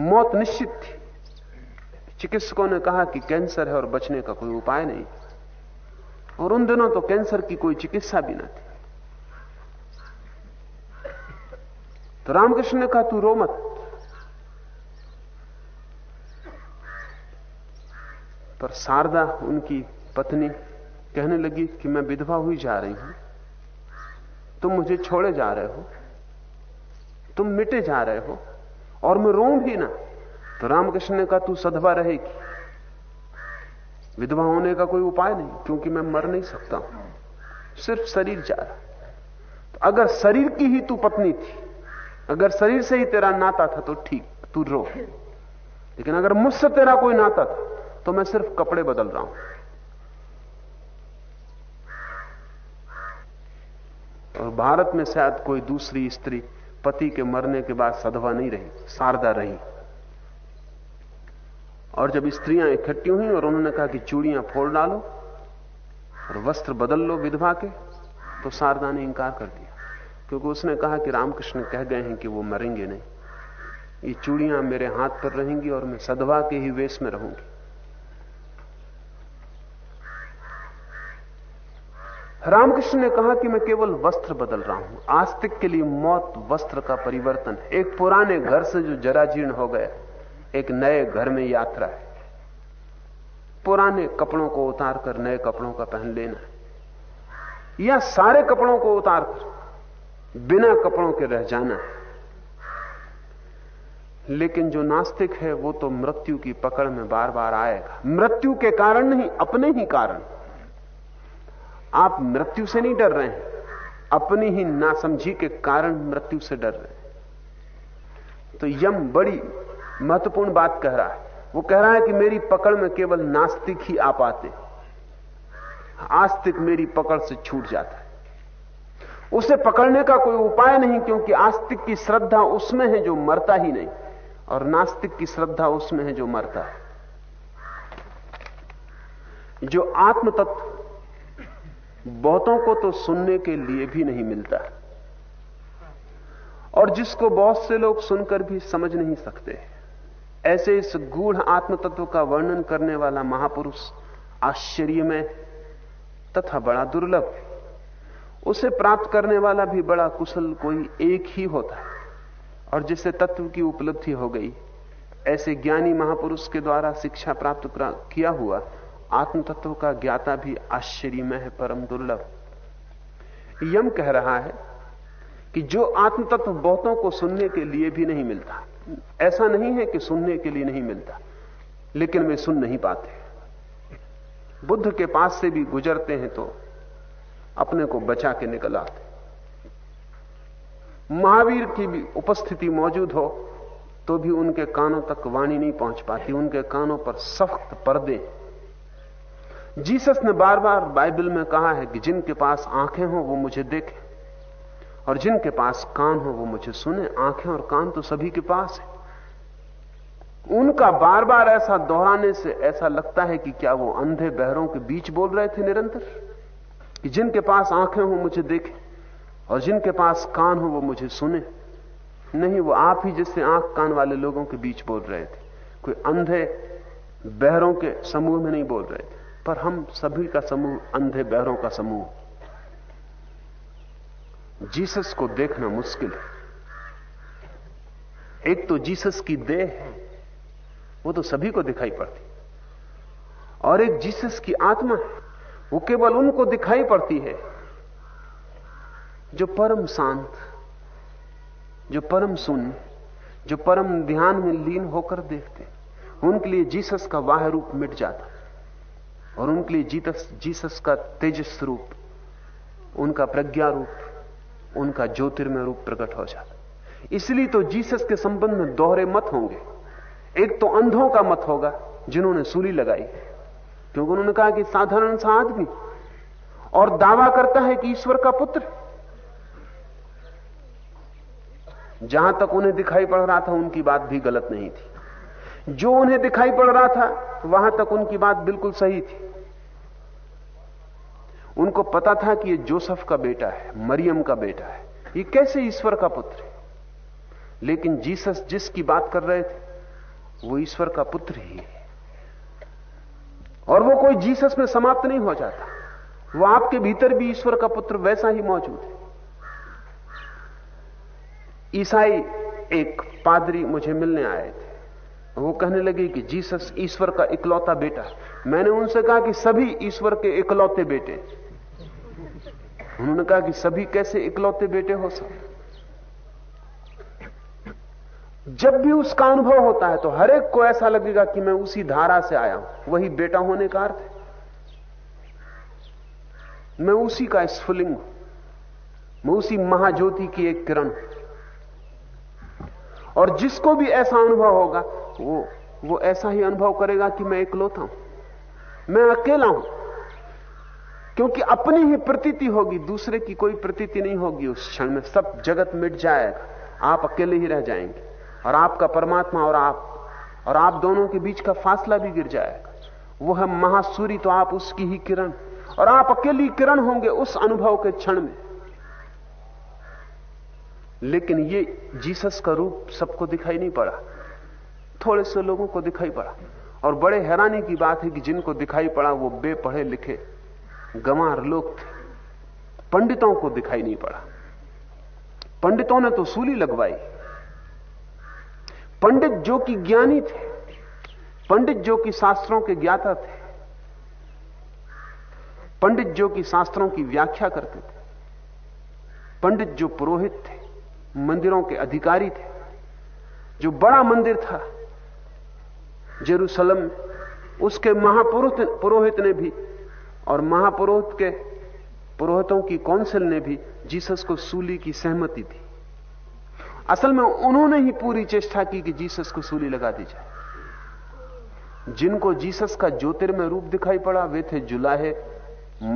मौत निश्चित थी चिकित्सकों ने कहा कि कैंसर है और बचने का कोई उपाय नहीं और उन दिनों तो कैंसर की कोई चिकित्सा भी ना थी तो रामकृष्ण ने कहा तू रो मत पर शारदा उनकी पत्नी कहने लगी कि मैं विधवा हुई जा रही हूं तुम मुझे छोड़े जा रहे हो तुम मिटे जा रहे हो और मैं रोऊं भी ना तो रामकृष्ण ने कहा तू सधवा रहेगी विधवा होने का कोई उपाय नहीं क्योंकि मैं मर नहीं सकता हूं सिर्फ शरीर जा रहा तो अगर शरीर की ही तू पत्नी थी अगर शरीर से ही तेरा नाता था तो ठीक तू रो लेकिन अगर मुझसे तेरा कोई नाता था तो मैं सिर्फ कपड़े बदल रहा हूं और भारत में शायद कोई दूसरी स्त्री पति के मरने के बाद सधवा नहीं रही शारदा रही और जब स्त्रियां इकट्ठी हुई और उन्होंने कहा कि चूड़ियां फोड़ डालो और वस्त्र बदल लो विधवा के तो शारदा ने इंकार कर दिया क्योंकि उसने कहा कि रामकृष्ण कह गए हैं कि वो मरेंगे नहीं ये चूड़ियां मेरे हाथ पर रहेंगी और मैं सदवा के ही वेश में रहूंगी रामकृष्ण ने कहा कि मैं केवल वस्त्र बदल रहा हूं आस्तिक के लिए मौत वस्त्र का परिवर्तन एक पुराने घर से जो जराजीर्ण हो गया एक नए घर में यात्रा है पुराने कपड़ों को उतार कर नए कपड़ों का पहन लेना है या सारे कपड़ों को उतार कर बिना कपड़ों के रह जाना है लेकिन जो नास्तिक है वो तो मृत्यु की पकड़ में बार बार आएगा मृत्यु के कारण नहीं अपने ही कारण आप मृत्यु से नहीं डर रहे हैं अपनी ही नासमझी के कारण मृत्यु से डर रहे हैं तो यम बड़ी महत्वपूर्ण बात कह रहा है वो कह रहा है कि मेरी पकड़ में केवल नास्तिक ही आ पाते आस्तिक मेरी पकड़ से छूट जाता है उसे पकड़ने का कोई उपाय नहीं क्योंकि आस्तिक की श्रद्धा उसमें है जो मरता ही नहीं और नास्तिक की श्रद्धा उसमें है जो मरता है जो आत्म तत्व बहुतों को तो सुनने के लिए भी नहीं मिलता और जिसको बहुत से लोग सुनकर भी समझ नहीं सकते ऐसे इस गूढ़ आत्म तत्व का वर्णन करने वाला महापुरुष आश्चर्य में तथा बड़ा दुर्लभ उसे प्राप्त करने वाला भी बड़ा कुशल कोई एक ही होता है और जिसे तत्व की उपलब्धि हो गई ऐसे ज्ञानी महापुरुष के द्वारा शिक्षा प्राप्त किया हुआ आत्म तत्व का ज्ञाता भी आश्चर्य में है परम दुर्लभ यम कह रहा है कि जो आत्म तत्व बहुतों को सुनने के लिए भी नहीं मिलता ऐसा नहीं है कि सुनने के लिए नहीं मिलता लेकिन वे सुन नहीं पाते बुद्ध के पास से भी गुजरते हैं तो अपने को बचा के निकल आते महावीर की भी उपस्थिति मौजूद हो तो भी उनके कानों तक वाणी नहीं पहुंच पाती उनके कानों पर सख्त पर्दे हैं जीसस ने बार बार बाइबल में कहा है कि जिनके पास आंखें हो वो मुझे देखें और जिनके पास कान हो वो मुझे सुने आंखें और कान तो सभी के पास है उनका बार बार ऐसा दोहराने से ऐसा लगता है कि क्या वो अंधे बहरों के बीच बोल रहे थे निरंतर कि जिनके पास आंखें हो मुझे देखें और जिनके पास कान हो वो मुझे सुने नहीं वो आप ही जैसे आंख कान वाले लोगों के बीच बोल रहे थे कोई अंधे बहरों के समूह में नहीं बोल रहे थे पर हम सभी का समूह अंधे बहरों का समूह जीसस को देखना मुश्किल है एक तो जीसस की देह है वो तो सभी को दिखाई पड़ती और एक जीसस की आत्मा है वो केवल उनको दिखाई पड़ती है जो परम शांत जो परम शून्य जो परम ध्यान में लीन होकर देखते उनके लिए जीसस का वाह रूप मिट जाता और उनके लिए जीतस जीसस का तेजस रूप उनका प्रज्ञा रूप उनका ज्योतिर्मय रूप प्रकट हो जाता इसलिए तो जीसस के संबंध में दोहरे मत होंगे एक तो अंधों का मत होगा जिन्होंने सूली लगाई क्योंकि उन्होंने कहा कि साधारण सा आदमी और दावा करता है कि ईश्वर का पुत्र जहां तक उन्हें दिखाई पड़ रहा था उनकी बात भी गलत नहीं थी जो उन्हें दिखाई पड़ रहा था वहां तक उनकी बात बिल्कुल सही थी उनको पता था कि ये जोसफ का बेटा है मरियम का बेटा है ये कैसे ईश्वर का पुत्र है लेकिन जीसस जिसकी बात कर रहे थे वो ईश्वर का पुत्र ही है और वो कोई जीसस में समाप्त नहीं हो जाता वो आपके भीतर भी ईश्वर का पुत्र वैसा ही मौजूद है ईसाई एक पादरी मुझे मिलने आए थे वो कहने लगे कि जीसस ईश्वर का इकलौता बेटा है मैंने उनसे कहा कि सभी ईश्वर के इकलौते बेटे हैं उन्होंने कहा कि सभी कैसे इकलौते बेटे हो सकते जब भी उसका अनुभव होता है तो हर एक को ऐसा लगेगा कि मैं उसी धारा से आया हूं वही बेटा होने का अर्थ है मैं उसी का स्फुलिंग हूं मैं उसी महाज्योति की एक किरण और जिसको भी ऐसा अनुभव होगा वो वो ऐसा ही अनुभव करेगा कि मैं इकलौता हूं मैं अकेला हूं क्योंकि अपनी ही प्रतीति होगी दूसरे की कोई प्रतीति नहीं होगी उस क्षण में सब जगत मिट जाएगा आप अकेले ही रह जाएंगे और आपका परमात्मा और आप और आप दोनों के बीच का फासला भी गिर जाएगा वो है महासूरी तो आप उसकी ही किरण और आप अकेली किरण होंगे उस अनुभव के क्षण में लेकिन ये जीसस का रूप सबको दिखाई नहीं पड़ा थोड़े से लोगों को दिखाई पड़ा और बड़े हैरानी की बात है कि जिनको दिखाई पड़ा वो बेपढ़े लिखे गमार लोग थे पंडितों को दिखाई नहीं पड़ा पंडितों ने तो सूली लगवाई पंडित जो कि ज्ञानी थे पंडित जो कि शास्त्रों के ज्ञाता थे पंडित जो कि शास्त्रों की व्याख्या करते थे पंडित जो पुरोहित थे मंदिरों के अधिकारी थे जो बड़ा मंदिर था जेरूसलम उसके महापुरोहित पुरोहित ने भी और महापुरोहित के पुरोहितों की कौंसिल ने भी जीसस को सूली की सहमति दी असल में उन्होंने ही पूरी चेष्टा की कि जीसस को सूली लगा दी जाए जिनको जीसस का ज्योतिर्मय रूप दिखाई पड़ा वे थे जुलाहे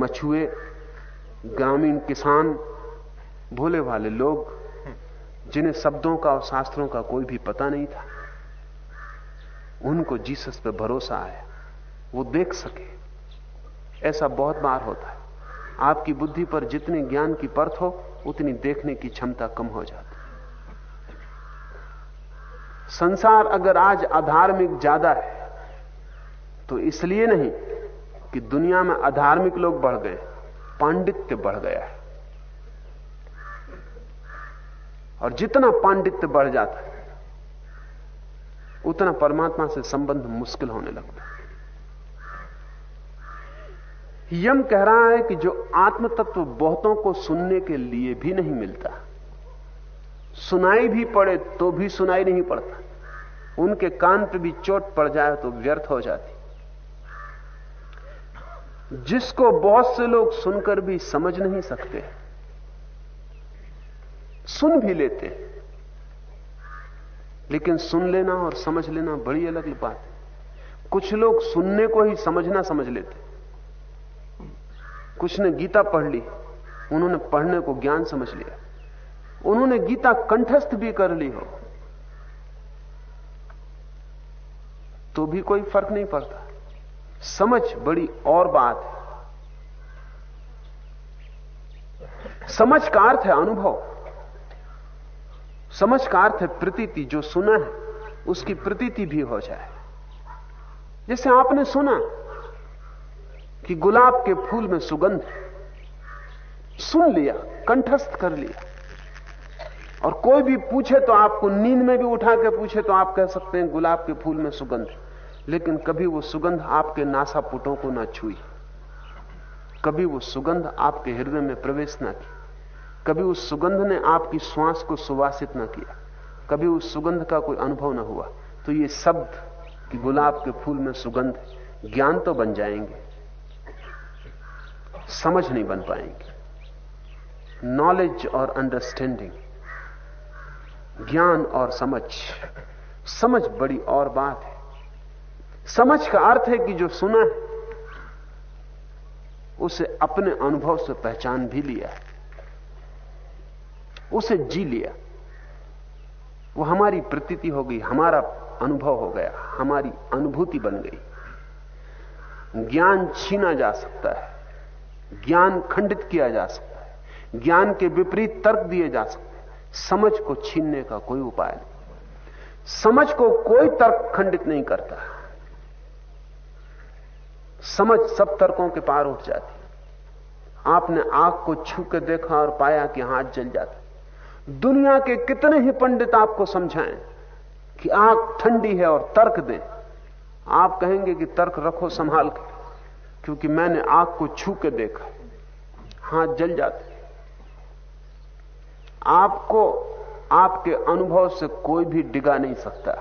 मछुए ग्रामीण किसान भोले वाले लोग जिन्हें शब्दों का और शास्त्रों का कोई भी पता नहीं था उनको जीसस पर भरोसा आया वो देख सके ऐसा बहुत बार होता है आपकी बुद्धि पर जितने ज्ञान की परत हो उतनी देखने की क्षमता कम हो जाती संसार अगर आज अधार्मिक ज्यादा है तो इसलिए नहीं कि दुनिया में अधार्मिक लोग बढ़ गए पांडित्य बढ़ गया है और जितना पांडित्य बढ़ जाता है उतना परमात्मा से संबंध मुश्किल होने लगता है यम कह रहा है कि जो आत्म तत्व बहुतों को सुनने के लिए भी नहीं मिलता सुनाई भी पड़े तो भी सुनाई नहीं पड़ता उनके कान पर भी चोट पड़ जाए तो व्यर्थ हो जाती जिसको बहुत से लोग सुनकर भी समझ नहीं सकते सुन भी लेते हैं लेकिन सुन लेना और समझ लेना बड़ी अलग बात है कुछ लोग सुनने को ही समझना समझ लेते हैं कुछ ने गीता पढ़ ली उन्होंने पढ़ने को ज्ञान समझ लिया उन्होंने गीता कंठस्थ भी कर ली हो तो भी कोई फर्क नहीं पड़ता समझ बड़ी और बात है समझ का अर्थ है अनुभव समझ का अर्थ है प्रतीति जो सुना है उसकी प्रतीति भी हो जाए जैसे आपने सुना कि गुलाब के फूल में सुगंध सुन लिया कंठस्थ कर लिया और कोई भी पूछे तो आपको नींद में भी उठा के पूछे तो आप कह सकते हैं गुलाब के फूल में सुगंध लेकिन कभी वो सुगंध आपके नासापुटों को ना छुई कभी वो सुगंध आपके हृदय में प्रवेश ना की कभी उस सुगंध ने आपकी श्वास को सुवासित ना किया कभी उस सुगंध का कोई अनुभव ना हुआ तो ये शब्द कि गुलाब के फूल में सुगंध ज्ञान तो बन जाएंगे समझ नहीं बन पाएंगे नॉलेज और अंडरस्टैंडिंग ज्ञान और समझ समझ बड़ी और बात है समझ का अर्थ है कि जो सुना है उसे अपने अनुभव से पहचान भी लिया उसे जी लिया वो हमारी प्रतीति हो गई हमारा अनुभव हो गया हमारी अनुभूति बन गई ज्ञान छीना जा सकता है ज्ञान खंडित किया जा सकता है ज्ञान के विपरीत तर्क दिए जा सकते हैं समझ को छीनने का कोई उपाय नहीं समझ को कोई तर्क खंडित नहीं करता समझ सब तर्कों के पार उठ जाती आपने आग को छू के देखा और पाया कि हाथ जल जाते दुनिया के कितने ही पंडित आपको समझाएं कि आग ठंडी है और तर्क दें आप कहेंगे कि तर्क रखो संभाल के क्योंकि मैंने आग को छू के देखा हाथ जल जाते आपको आपके अनुभव से कोई भी डिगा नहीं सकता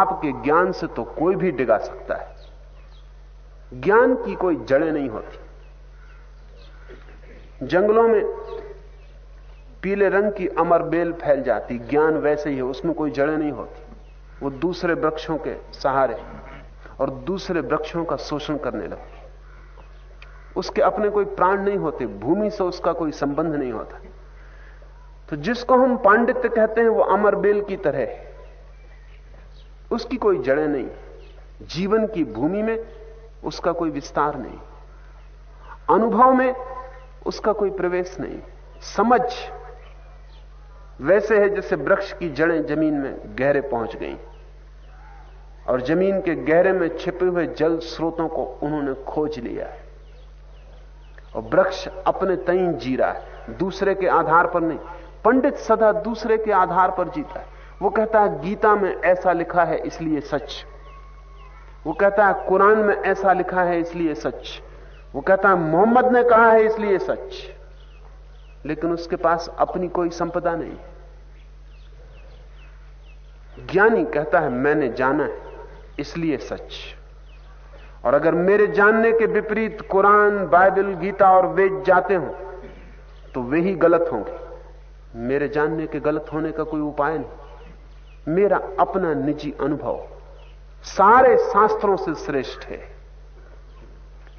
आपके ज्ञान से तो कोई भी डिगा सकता है ज्ञान की कोई जड़ें नहीं होती जंगलों में पीले रंग की अमर बेल फैल जाती ज्ञान वैसे ही है उसमें कोई जड़ें नहीं होती वो दूसरे वृक्षों के सहारे और दूसरे वृक्षों का शोषण करने लगे उसके अपने कोई प्राण नहीं होते भूमि से उसका कोई संबंध नहीं होता तो जिसको हम पांडित्य कहते हैं वो अमरबेल की तरह है उसकी कोई जड़ें नहीं जीवन की भूमि में उसका कोई विस्तार नहीं अनुभव में उसका कोई प्रवेश नहीं समझ वैसे है जैसे वृक्ष की जड़ें जमीन में गहरे पहुंच गई और जमीन के गहरे में छिपे हुए जल स्रोतों को उन्होंने खोज लिया है और वृक्ष अपने तई जीरा है दूसरे के आधार पर नहीं पंडित सदा दूसरे के आधार पर जीता है वो कहता है गीता में ऐसा लिखा है इसलिए सच वो कहता है कुरान में ऐसा लिखा है इसलिए सच वो कहता है मोहम्मद ने कहा है इसलिए सच लेकिन उसके पास अपनी कोई संपदा नहीं ज्ञानी कहता है मैंने जाना है इसलिए सच और अगर मेरे जानने के विपरीत कुरान बाइबल गीता और वेद जाते हो तो वे ही गलत होंगे मेरे जानने के गलत होने का कोई उपाय नहीं मेरा अपना निजी अनुभव सारे शास्त्रों से श्रेष्ठ है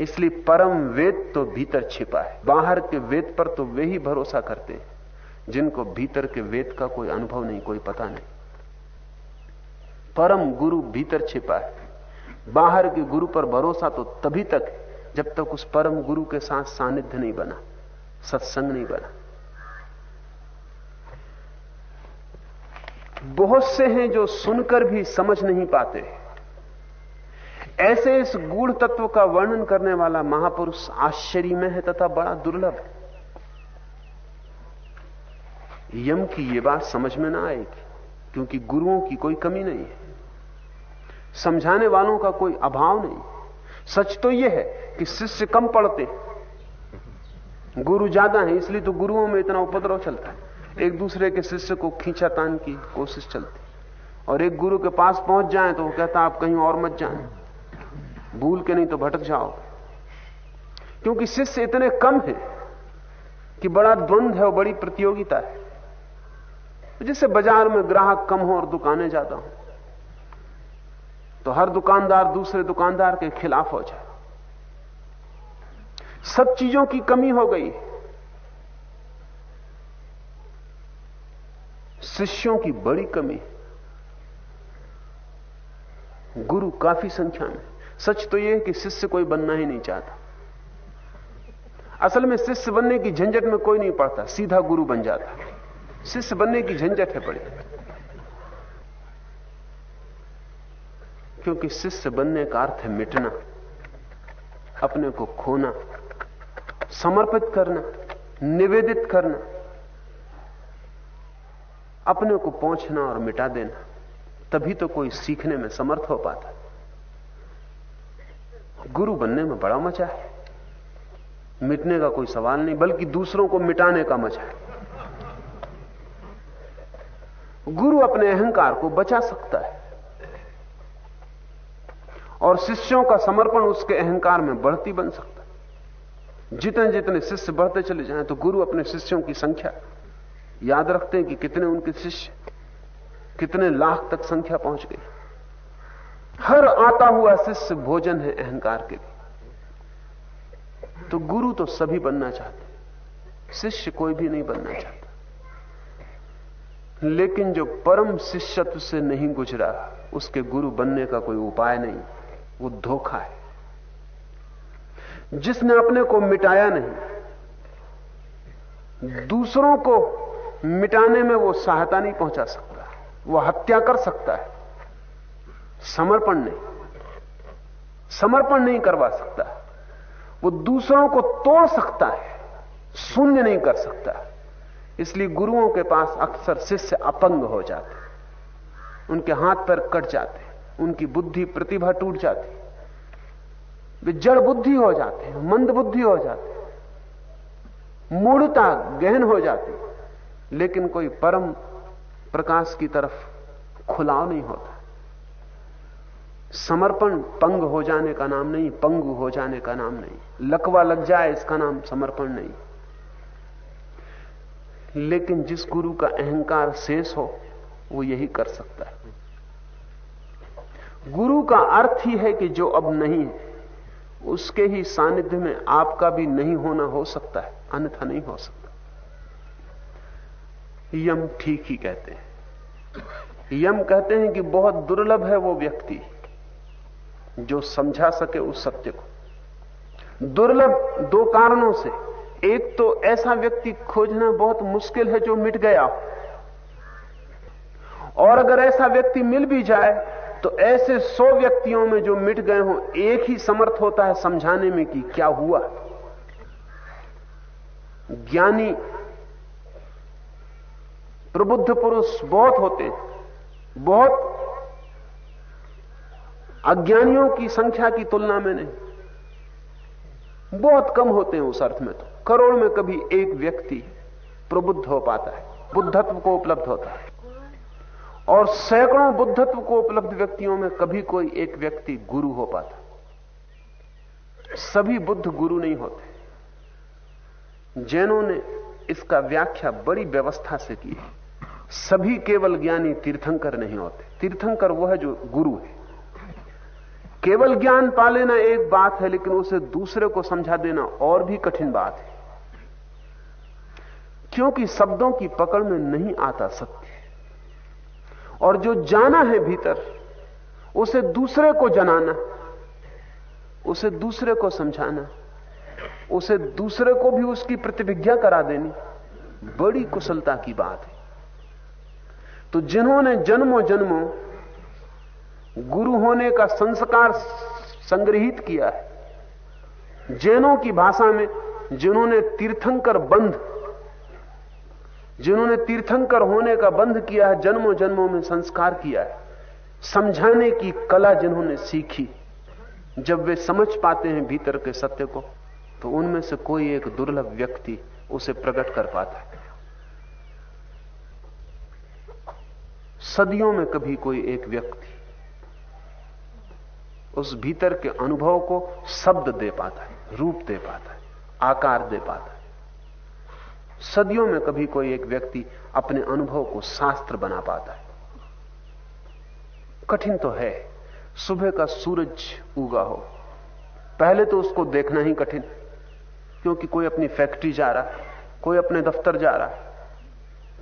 इसलिए परम वेद तो भीतर छिपा है बाहर के वेद पर तो वे ही भरोसा करते हैं जिनको भीतर के वेद का कोई अनुभव नहीं कोई पता नहीं परम गुरु भीतर छिपा है बाहर के गुरु पर भरोसा तो तभी तक जब तक उस परम गुरु के साथ सानिध्य नहीं बना सत्संग नहीं बना बहुत से हैं जो सुनकर भी समझ नहीं पाते ऐसे इस गूढ़ तत्व का वर्णन करने वाला महापुरुष आश्चर्य में है तथा बड़ा दुर्लभ है यम की यह बात समझ में ना आएगी क्योंकि गुरुओं की कोई कमी नहीं है समझाने वालों का कोई अभाव नहीं सच तो यह है कि शिष्य कम पढ़ते गुरु ज्यादा है इसलिए तो गुरुओं में इतना उपद्रव चलता है एक दूसरे के शिष्य को खींचा तान की कोशिश चलती और एक गुरु के पास पहुंच जाए तो वो कहता आप कहीं और मत जाए भूल के नहीं तो भटक जाओ क्योंकि शिष्य इतने कम है कि बड़ा द्वंद्व है और बड़ी प्रतियोगिता है जिससे बाजार में ग्राहक कम हो और दुकानें ज्यादा हों तो हर दुकानदार दूसरे दुकानदार के खिलाफ हो जाए सब चीजों की कमी हो गई शिष्यों की बड़ी कमी गुरु काफी संख्या में सच तो यह है कि शिष्य कोई बनना ही नहीं चाहता असल में शिष्य बनने की झंझट में कोई नहीं पड़ता सीधा गुरु बन जाता शिष्य बनने की झंझट है पड़ी क्योंकि शिष्य बनने का अर्थ है मिटना अपने को खोना समर्पित करना निवेदित करना अपने को पहुंचना और मिटा देना तभी तो कोई सीखने में समर्थ हो पाता गुरु बनने में बड़ा मजा है मिटने का कोई सवाल नहीं बल्कि दूसरों को मिटाने का मजा है गुरु अपने अहंकार को बचा सकता है और शिष्यों का समर्पण उसके अहंकार में बढ़ती बन सकता है जितने जितने शिष्य बढ़ते चले जाएं तो गुरु अपने शिष्यों की संख्या याद रखते हैं कि कितने उनके शिष्य कितने लाख तक संख्या पहुंच गई हर आता हुआ शिष्य भोजन है अहंकार के लिए तो गुरु तो सभी बनना चाहते शिष्य कोई भी नहीं बनना चाहता लेकिन जो परम शिष्यत्व से नहीं गुजरा उसके गुरु बनने का कोई उपाय नहीं वो धोखा है जिसने अपने को मिटाया नहीं दूसरों को मिटाने में वो सहायता नहीं पहुंचा सकता वो हत्या कर सकता है समर्पण नहीं समर्पण नहीं करवा सकता वो दूसरों को तोड़ सकता है शून्य नहीं कर सकता इसलिए गुरुओं के पास अक्सर शिष्य अपंग हो जाते उनके हाथ पर कट जाते उनकी बुद्धि प्रतिभा टूट जाती वे जड़ बुद्धि हो जाते हैं मंद बुद्धि हो जाते हैं मूढ़ता गहन हो जाती लेकिन कोई परम प्रकाश की तरफ खुलाव नहीं होता समर्पण पंग हो जाने का नाम नहीं पंगु हो जाने का नाम नहीं लकवा लग जाए इसका नाम समर्पण नहीं लेकिन जिस गुरु का अहंकार शेष हो वो यही कर सकता है गुरु का अर्थ ही है कि जो अब नहीं है उसके ही सानिध्य में आपका भी नहीं होना हो सकता है अन्यथा नहीं हो सकता यम ठीक ही कहते हैं यम कहते हैं कि बहुत दुर्लभ है वो व्यक्ति जो समझा सके उस सत्य को दुर्लभ दो कारणों से एक तो ऐसा व्यक्ति खोजना बहुत मुश्किल है जो मिट गया और अगर ऐसा व्यक्ति मिल भी जाए तो ऐसे सौ व्यक्तियों में जो मिट गए हो एक ही समर्थ होता है समझाने में कि क्या हुआ ज्ञानी प्रबुद्ध पुरुष बहुत होते हैं बहुत अज्ञानियों की संख्या की तुलना में नहीं बहुत कम होते हैं उस अर्थ में तो करोड़ में कभी एक व्यक्ति प्रबुद्ध हो पाता है बुद्धत्व को उपलब्ध होता है और सैकड़ों बुद्धत्व को उपलब्ध व्यक्तियों में कभी कोई एक व्यक्ति गुरु हो पाता सभी बुद्ध गुरु नहीं होते जैनों ने इसका व्याख्या बड़ी व्यवस्था से की है सभी केवल ज्ञानी तीर्थंकर नहीं होते तीर्थंकर वह है जो गुरु है केवल ज्ञान पा लेना एक बात है लेकिन उसे दूसरे को समझा देना और भी कठिन बात है क्योंकि शब्दों की पकड़ में नहीं आता सत्य और जो जाना है भीतर उसे दूसरे को जनाना उसे दूसरे को समझाना उसे दूसरे को भी उसकी प्रतिभिज्ञा करा देनी बड़ी कुशलता की बात है तो जिन्होंने जन्मों जन्मों गुरु होने का संस्कार संग्रहित किया है जैनों की भाषा में जिन्होंने तीर्थंकर बंध जिन्होंने तीर्थंकर होने का बंध किया है जन्मों जन्मों में संस्कार किया है समझाने की कला जिन्होंने सीखी जब वे समझ पाते हैं भीतर के सत्य को तो उनमें से कोई एक दुर्लभ व्यक्ति उसे प्रकट कर पाता है सदियों में कभी कोई एक व्यक्ति उस भीतर के अनुभव को शब्द दे पाता है रूप दे पाता है आकार दे पाता है सदियों में कभी कोई एक व्यक्ति अपने अनुभव को शास्त्र बना पाता है कठिन तो है सुबह का सूरज उगा हो पहले तो उसको देखना ही कठिन क्योंकि कोई अपनी फैक्ट्री जा रहा है कोई अपने दफ्तर जा रहा है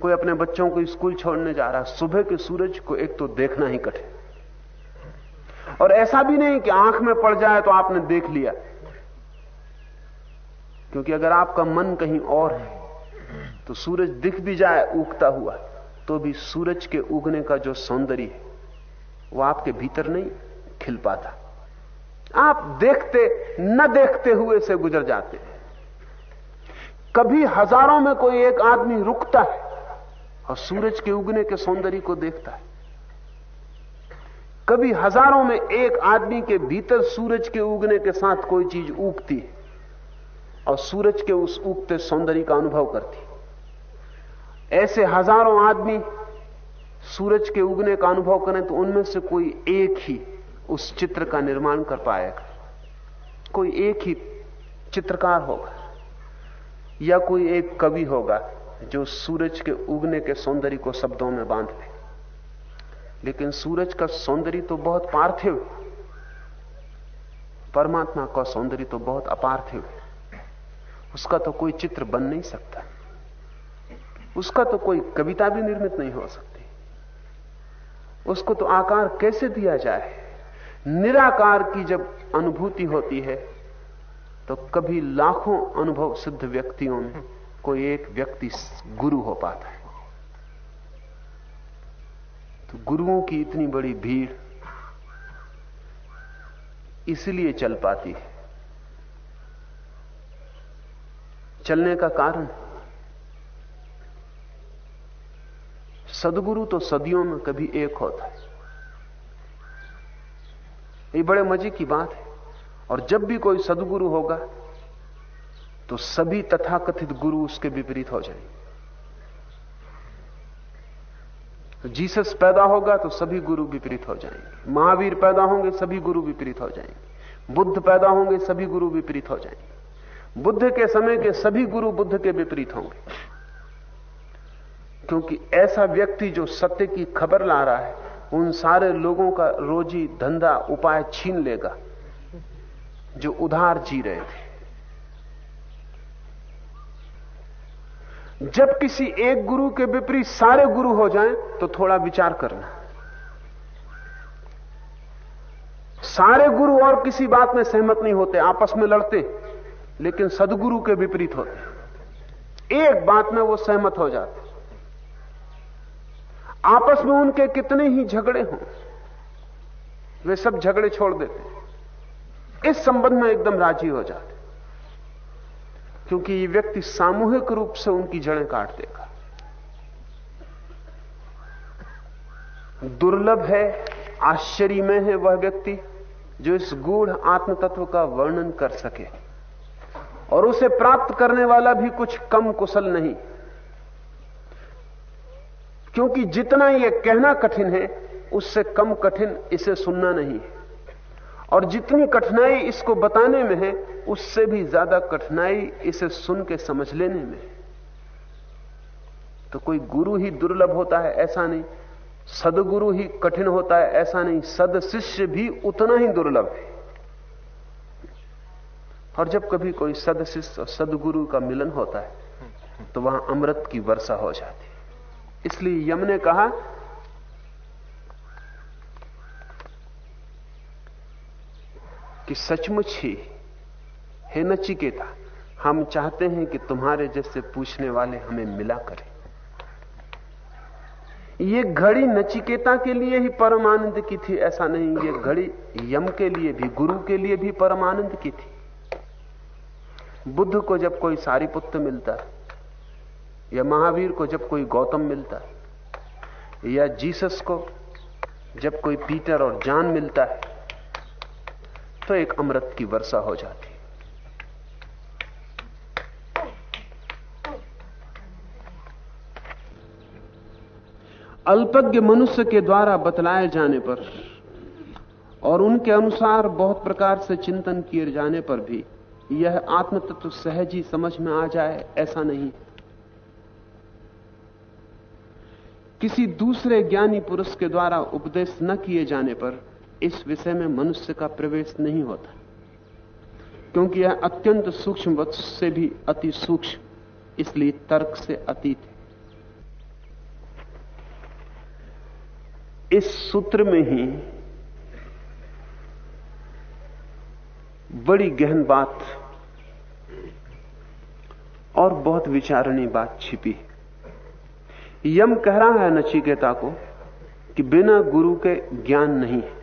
कोई अपने बच्चों को स्कूल छोड़ने जा रहा है सुबह के सूरज को एक तो देखना ही कठिन और ऐसा भी नहीं कि आंख में पड़ जाए तो आपने देख लिया क्योंकि अगर आपका मन कहीं और है तो सूरज दिख भी जाए उगता हुआ तो भी सूरज के उगने का जो सौंदर्य है वो आपके भीतर नहीं खिल पाता आप देखते न देखते हुए से गुजर जाते हैं कभी हजारों में कोई एक आदमी रुकता है और सूरज के उगने के सौंदर्य को देखता है कभी हजारों में एक आदमी के भीतर सूरज के उगने के साथ कोई चीज उगती है और सूरज के उस उगते सौंदर्य का अनुभव करती है ऐसे हजारों आदमी सूरज के उगने का अनुभव करें तो उनमें से कोई एक ही उस चित्र का निर्माण कर पाएगा कोई एक ही चित्रकार होगा या कोई एक कवि होगा जो सूरज के उगने के सौंदर्य को शब्दों में बांध दे लेकिन सूरज का सौंदर्य तो बहुत पार्थिव परमात्मा का सौंदर्य तो बहुत अपार्थिव है उसका तो कोई चित्र बन नहीं सकता उसका तो कोई कविता भी निर्मित नहीं हो सकती उसको तो आकार कैसे दिया जाए निराकार की जब अनुभूति होती है तो कभी लाखों अनुभव सिद्ध व्यक्तियों में कोई एक व्यक्ति गुरु हो पाता है तो गुरुओं की इतनी बड़ी भीड़ इसलिए चल पाती है चलने का कारण सदगुरु तो सदियों में कभी एक होता है ये बड़े मजे की बात है और जब भी कोई सदगुरु होगा तो सभी तथाकथित गुरु उसके विपरीत हो जाएंगे तो जीसस पैदा होगा तो सभी गुरु विपरीत हो जाएंगे महावीर पैदा होंगे सभी गुरु विपरीत हो जाएंगे बुद्ध पैदा होंगे सभी गुरु विपरीत हो जाएंगे बुद्ध के समय के सभी गुरु बुद्ध के विपरीत होंगे क्योंकि ऐसा व्यक्ति जो सत्य की खबर ला रहा है उन सारे लोगों का रोजी धंधा उपाय छीन लेगा जो उधार जी रहे थे जब किसी एक गुरु के विपरीत सारे गुरु हो जाएं तो थोड़ा विचार करना सारे गुरु और किसी बात में सहमत नहीं होते आपस में लड़ते लेकिन सदगुरु के विपरीत होते एक बात में वो सहमत हो जाते आपस में उनके कितने ही झगड़े हों वे सब झगड़े छोड़ देते इस संबंध में एकदम राजी हो जाते क्योंकि ये व्यक्ति सामूहिक रूप से उनकी जड़ें काट देगा दुर्लभ है आश्चर्य में है वह व्यक्ति जो इस गूढ़ आत्म तत्व का वर्णन कर सके और उसे प्राप्त करने वाला भी कुछ कम कुशल नहीं क्योंकि जितना यह कहना कठिन है उससे कम कठिन इसे सुनना नहीं है और जितनी कठिनाई इसको बताने में है उससे भी ज्यादा कठिनाई इसे सुन के समझ लेने में है तो कोई गुरु ही दुर्लभ होता है ऐसा नहीं सदगुरु ही कठिन होता है ऐसा नहीं सद शिष्य भी उतना ही दुर्लभ है और जब कभी कोई सदशिष्य और सदगुरु का मिलन होता है तो वहां अमृत की वर्षा हो जाती है इसलिए यम ने कहा कि सचमुच ही हे नचिकेता हम चाहते हैं कि तुम्हारे जैसे पूछने वाले हमें मिला करें यह घड़ी नचिकेता के लिए ही परमानंद की थी ऐसा नहीं ये घड़ी यम के लिए भी गुरु के लिए भी परमानंद की थी बुद्ध को जब कोई सारी पुत्र मिलता है या महावीर को जब कोई गौतम मिलता है या जीसस को जब कोई पीटर और जान मिलता है तो एक अमृत की वर्षा हो जाती है अल्पज्ञ मनुष्य के द्वारा बतलाए जाने पर और उनके अनुसार बहुत प्रकार से चिंतन किए जाने पर भी यह आत्मतत्व सहज ही समझ में आ जाए ऐसा नहीं किसी दूसरे ज्ञानी पुरुष के द्वारा उपदेश न किए जाने पर इस विषय में मनुष्य का प्रवेश नहीं होता क्योंकि यह अत्यंत सूक्ष्म वत्स से भी अति सूक्ष्म इसलिए तर्क से अतीत है इस सूत्र में ही बड़ी गहन बात और बहुत विचारणीय बात छिपी है यम कह रहा है नचिकेता को कि बिना गुरु के ज्ञान नहीं है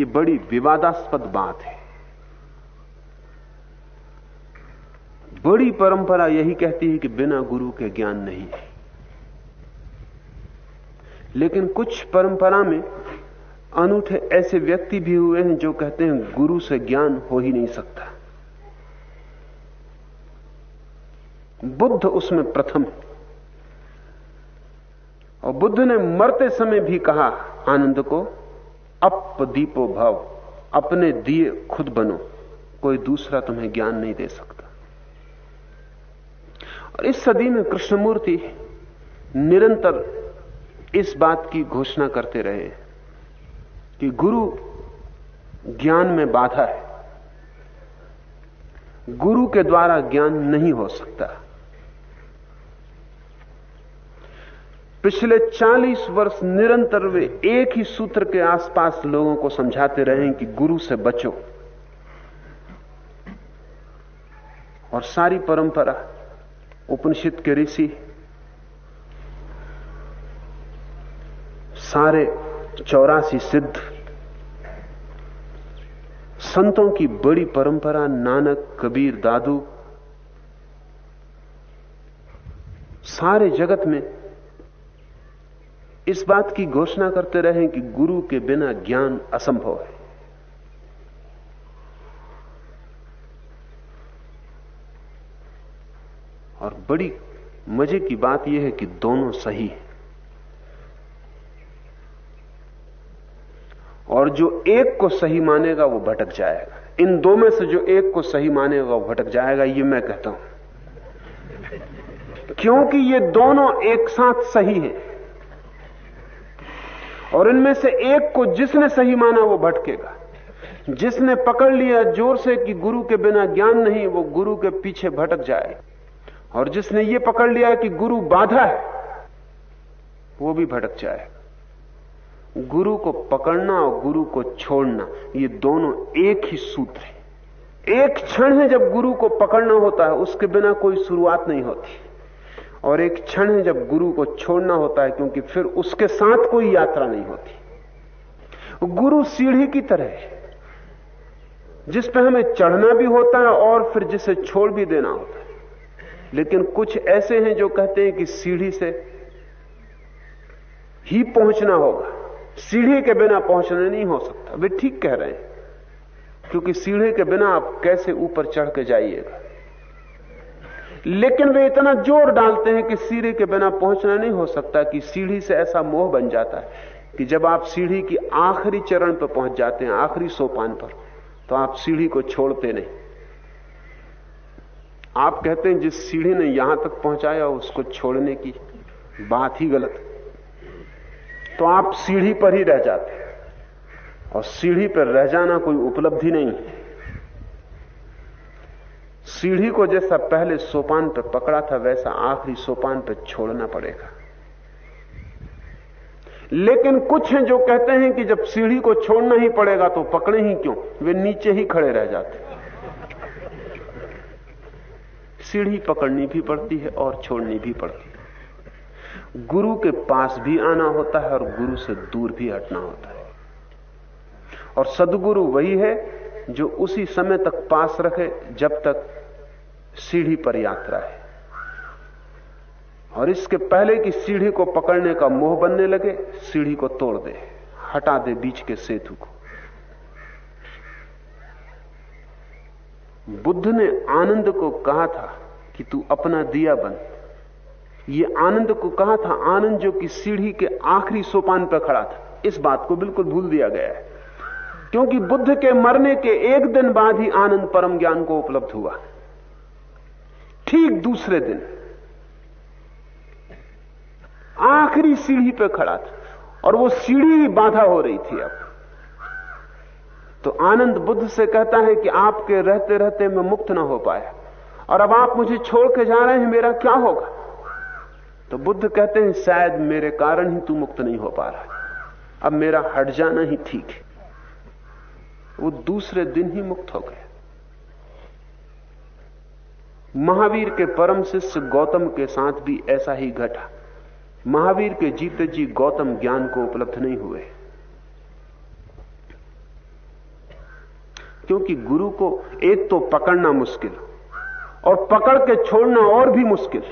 यह बड़ी विवादास्पद बात है बड़ी परंपरा यही कहती है कि बिना गुरु के ज्ञान नहीं है लेकिन कुछ परंपरा में अनूठे ऐसे व्यक्ति भी हुए हैं जो कहते हैं गुरु से ज्ञान हो ही नहीं सकता बुद्ध उसमें प्रथम है और बुद्ध ने मरते समय भी कहा आनंद को अप दीपो भाव अपने दिए खुद बनो कोई दूसरा तुम्हें ज्ञान नहीं दे सकता और इस सदी में कृष्णमूर्ति निरंतर इस बात की घोषणा करते रहे कि गुरु ज्ञान में बाधा है गुरु के द्वारा ज्ञान नहीं हो सकता पिछले 40 वर्ष निरंतर वे एक ही सूत्र के आसपास लोगों को समझाते रहे कि गुरु से बचो और सारी परंपरा उपनिषद के ऋषि सारे चौरासी सिद्ध संतों की बड़ी परंपरा नानक कबीर दादू सारे जगत में इस बात की घोषणा करते रहे कि गुरु के बिना ज्ञान असंभव है और बड़ी मजे की बात यह है कि दोनों सही है और जो एक को सही मानेगा वो भटक जाएगा इन दो में से जो एक को सही मानेगा वो भटक जाएगा ये मैं कहता हूं क्योंकि ये दोनों एक साथ सही हैं और इनमें से एक को जिसने सही माना वो भटकेगा जिसने पकड़ लिया जोर से कि गुरु के बिना ज्ञान नहीं वो गुरु के पीछे भटक जाए और जिसने ये पकड़ लिया कि गुरु बाधा है वो भी भटक जाए गुरु को पकड़ना और गुरु को छोड़ना ये दोनों एक ही सूत्र है एक क्षण है जब गुरु को पकड़ना होता है उसके बिना कोई शुरुआत नहीं होती और एक क्षण है जब गुरु को छोड़ना होता है क्योंकि फिर उसके साथ कोई यात्रा नहीं होती गुरु सीढ़ी की तरह है जिस पर हमें चढ़ना भी होता है और फिर जिसे छोड़ भी देना होता है लेकिन कुछ ऐसे हैं जो कहते हैं कि सीढ़ी से ही पहुंचना होगा सीढ़ी के बिना पहुंचना नहीं हो सकता वे ठीक कह रहे हैं क्योंकि सीढ़ी के बिना आप कैसे ऊपर चढ़ के जाइएगा लेकिन वे इतना जोर डालते हैं कि सीढ़ी के बिना पहुंचना नहीं हो सकता कि सीढ़ी से ऐसा मोह बन जाता है कि जब आप सीढ़ी की आखिरी चरण पर पहुंच जाते हैं आखिरी सोपान पर तो आप सीढ़ी को छोड़ते नहीं आप कहते हैं जिस सीढ़ी ने यहां तक पहुंचाया उसको छोड़ने की बात ही गलत तो आप सीढ़ी पर ही रह जाते और सीढ़ी पर रह जाना कोई उपलब्धि नहीं है सीढ़ी को जैसा पहले सोपान पर पकड़ा था वैसा आखिरी सोपान पर छोड़ना पड़ेगा लेकिन कुछ हैं जो कहते हैं कि जब सीढ़ी को छोड़ना ही पड़ेगा तो पकड़े ही क्यों वे नीचे ही खड़े रह जाते सीढ़ी पकड़नी भी पड़ती है और छोड़नी भी पड़ती है गुरु के पास भी आना होता है और गुरु से दूर भी हटना होता है और सदगुरु वही है जो उसी समय तक पास रखे जब तक सीढ़ी पर यात्रा है और इसके पहले कि सीढ़ी को पकड़ने का मोह बनने लगे सीढ़ी को तोड़ दे हटा दे बीच के सेतु को बुद्ध ने आनंद को कहा था कि तू अपना दिया बन ये आनंद को कहा था आनंद जो कि सीढ़ी के आखिरी सोपान पर खड़ा था इस बात को बिल्कुल भूल दिया गया है क्योंकि बुद्ध के मरने के एक दिन बाद ही आनंद परम ज्ञान को उपलब्ध हुआ ठीक दूसरे दिन आखिरी सीढ़ी पर खड़ा था और वो सीढ़ी ही बाधा हो रही थी अब तो आनंद बुद्ध से कहता है कि आपके रहते रहते मैं मुक्त ना हो पाया और अब आप मुझे छोड़ के जा रहे हैं मेरा क्या होगा तो बुद्ध कहते हैं शायद मेरे कारण ही तू मुक्त नहीं हो पा रहा अब मेरा हट जाना ही ठीक है वो दूसरे दिन ही मुक्त हो गए महावीर के परम शिष्य गौतम के साथ भी ऐसा ही घटा महावीर के जीते जी गौतम ज्ञान को उपलब्ध नहीं हुए क्योंकि गुरु को एक तो पकड़ना मुश्किल और पकड़ के छोड़ना और भी मुश्किल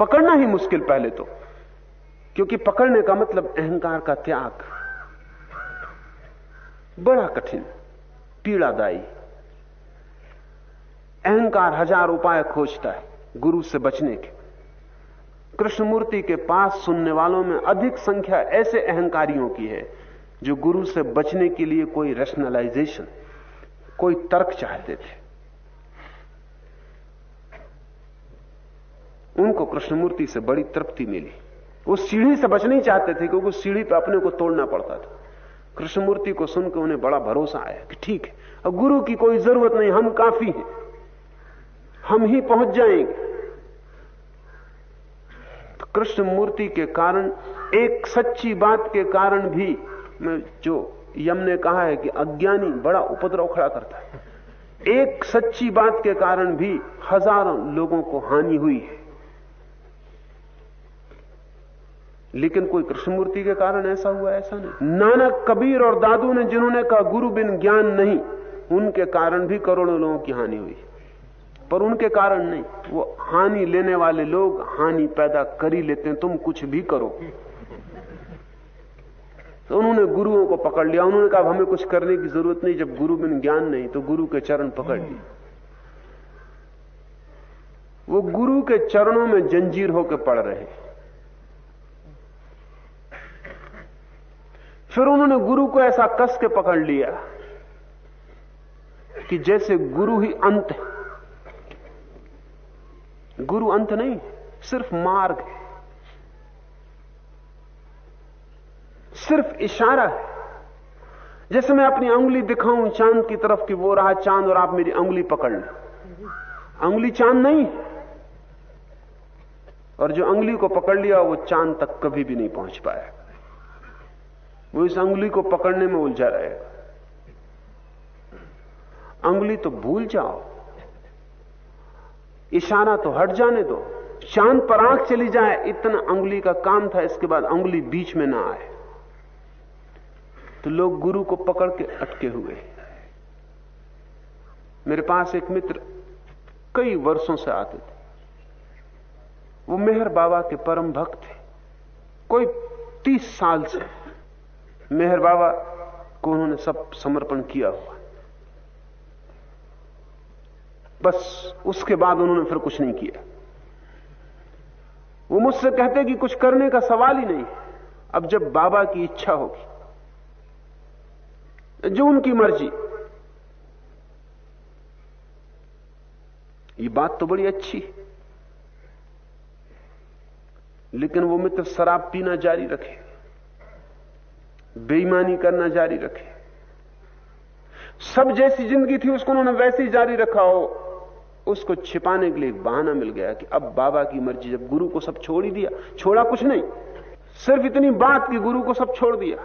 पकड़ना ही मुश्किल पहले तो क्योंकि पकड़ने का मतलब अहंकार का त्याग बड़ा कठिन पीड़ादायी अहंकार हजार उपाय खोजता है गुरु से बचने के कृष्णमूर्ति के पास सुनने वालों में अधिक संख्या ऐसे अहंकारियों की है जो गुरु से बचने के लिए कोई रेशनलाइजेशन कोई तर्क चाहते थे उनको कृष्णमूर्ति से बड़ी तृप्ति मिली वो सीढ़ी से बचना ही चाहते थे क्योंकि सीढ़ी पर अपने को तोड़ना पड़ता था कृष्णमूर्ति को सुनकर उन्हें बड़ा भरोसा आया कि ठीक है अब गुरु की कोई जरूरत नहीं हम काफी हैं हम ही पहुंच जाएंगे तो कृष्णमूर्ति के कारण एक सच्ची बात के कारण भी मैं जो यम ने कहा है कि अज्ञानी बड़ा उपद्रव खड़ा करता है एक सच्ची बात के कारण भी हजारों लोगों को हानि हुई है लेकिन कोई कृष्णमूर्ति के कारण ऐसा हुआ ऐसा नहीं नानक कबीर और दादू ने जिन्होंने कहा गुरु बिन ज्ञान नहीं उनके कारण भी करोड़ों लोगों की हानि हुई पर उनके कारण नहीं वो हानि लेने वाले लोग हानि पैदा कर ही लेते हैं तुम कुछ भी करो तो उन्होंने गुरुओं को पकड़ लिया उन्होंने कहा हमें कुछ करने की जरूरत नहीं जब गुरु बिन ज्ञान नहीं तो गुरु के चरण पकड़ लिए वो गुरु के चरणों में जंजीर होकर पड़ रहे हैं फिर उन्होंने गुरु को ऐसा कस के पकड़ लिया कि जैसे गुरु ही अंत है गुरु अंत नहीं सिर्फ मार्ग है सिर्फ इशारा है जैसे मैं अपनी उंगली दिखाऊं चांद की तरफ कि वो रहा चांद और आप मेरी उंगली पकड़ लें उंगली चांद नहीं और जो उंगली को पकड़ लिया वो चांद तक कभी भी नहीं पहुंच पाया वो इस अंगुली को पकड़ने में उलझा रहेगा अंगुली तो भूल जाओ इशारा तो हट जाने दो चांद पर आंख चली जाए इतना अंगुली का काम था इसके बाद अंगुली बीच में ना आए तो लोग गुरु को पकड़ के अटके हुए मेरे पास एक मित्र कई वर्षों से आते थे वो मेहर बाबा के परम भक्त थे कोई तीस साल से मेहर बाबा को उन्होंने सब समर्पण किया हुआ बस उसके बाद उन्होंने फिर कुछ नहीं किया वो मुझसे कहते कि कुछ करने का सवाल ही नहीं अब जब बाबा की इच्छा होगी जो उनकी मर्जी ये बात तो बड़ी अच्छी लेकिन वो मित्र शराब पीना जारी रखे बेईमानी करना जारी रखे सब जैसी जिंदगी थी उसको उन्होंने वैसे ही जारी रखा हो उसको छिपाने के लिए एक बहाना मिल गया कि अब बाबा की मर्जी जब गुरु को सब छोड़ ही दिया छोड़ा कुछ नहीं सिर्फ इतनी बात कि गुरु को सब छोड़ दिया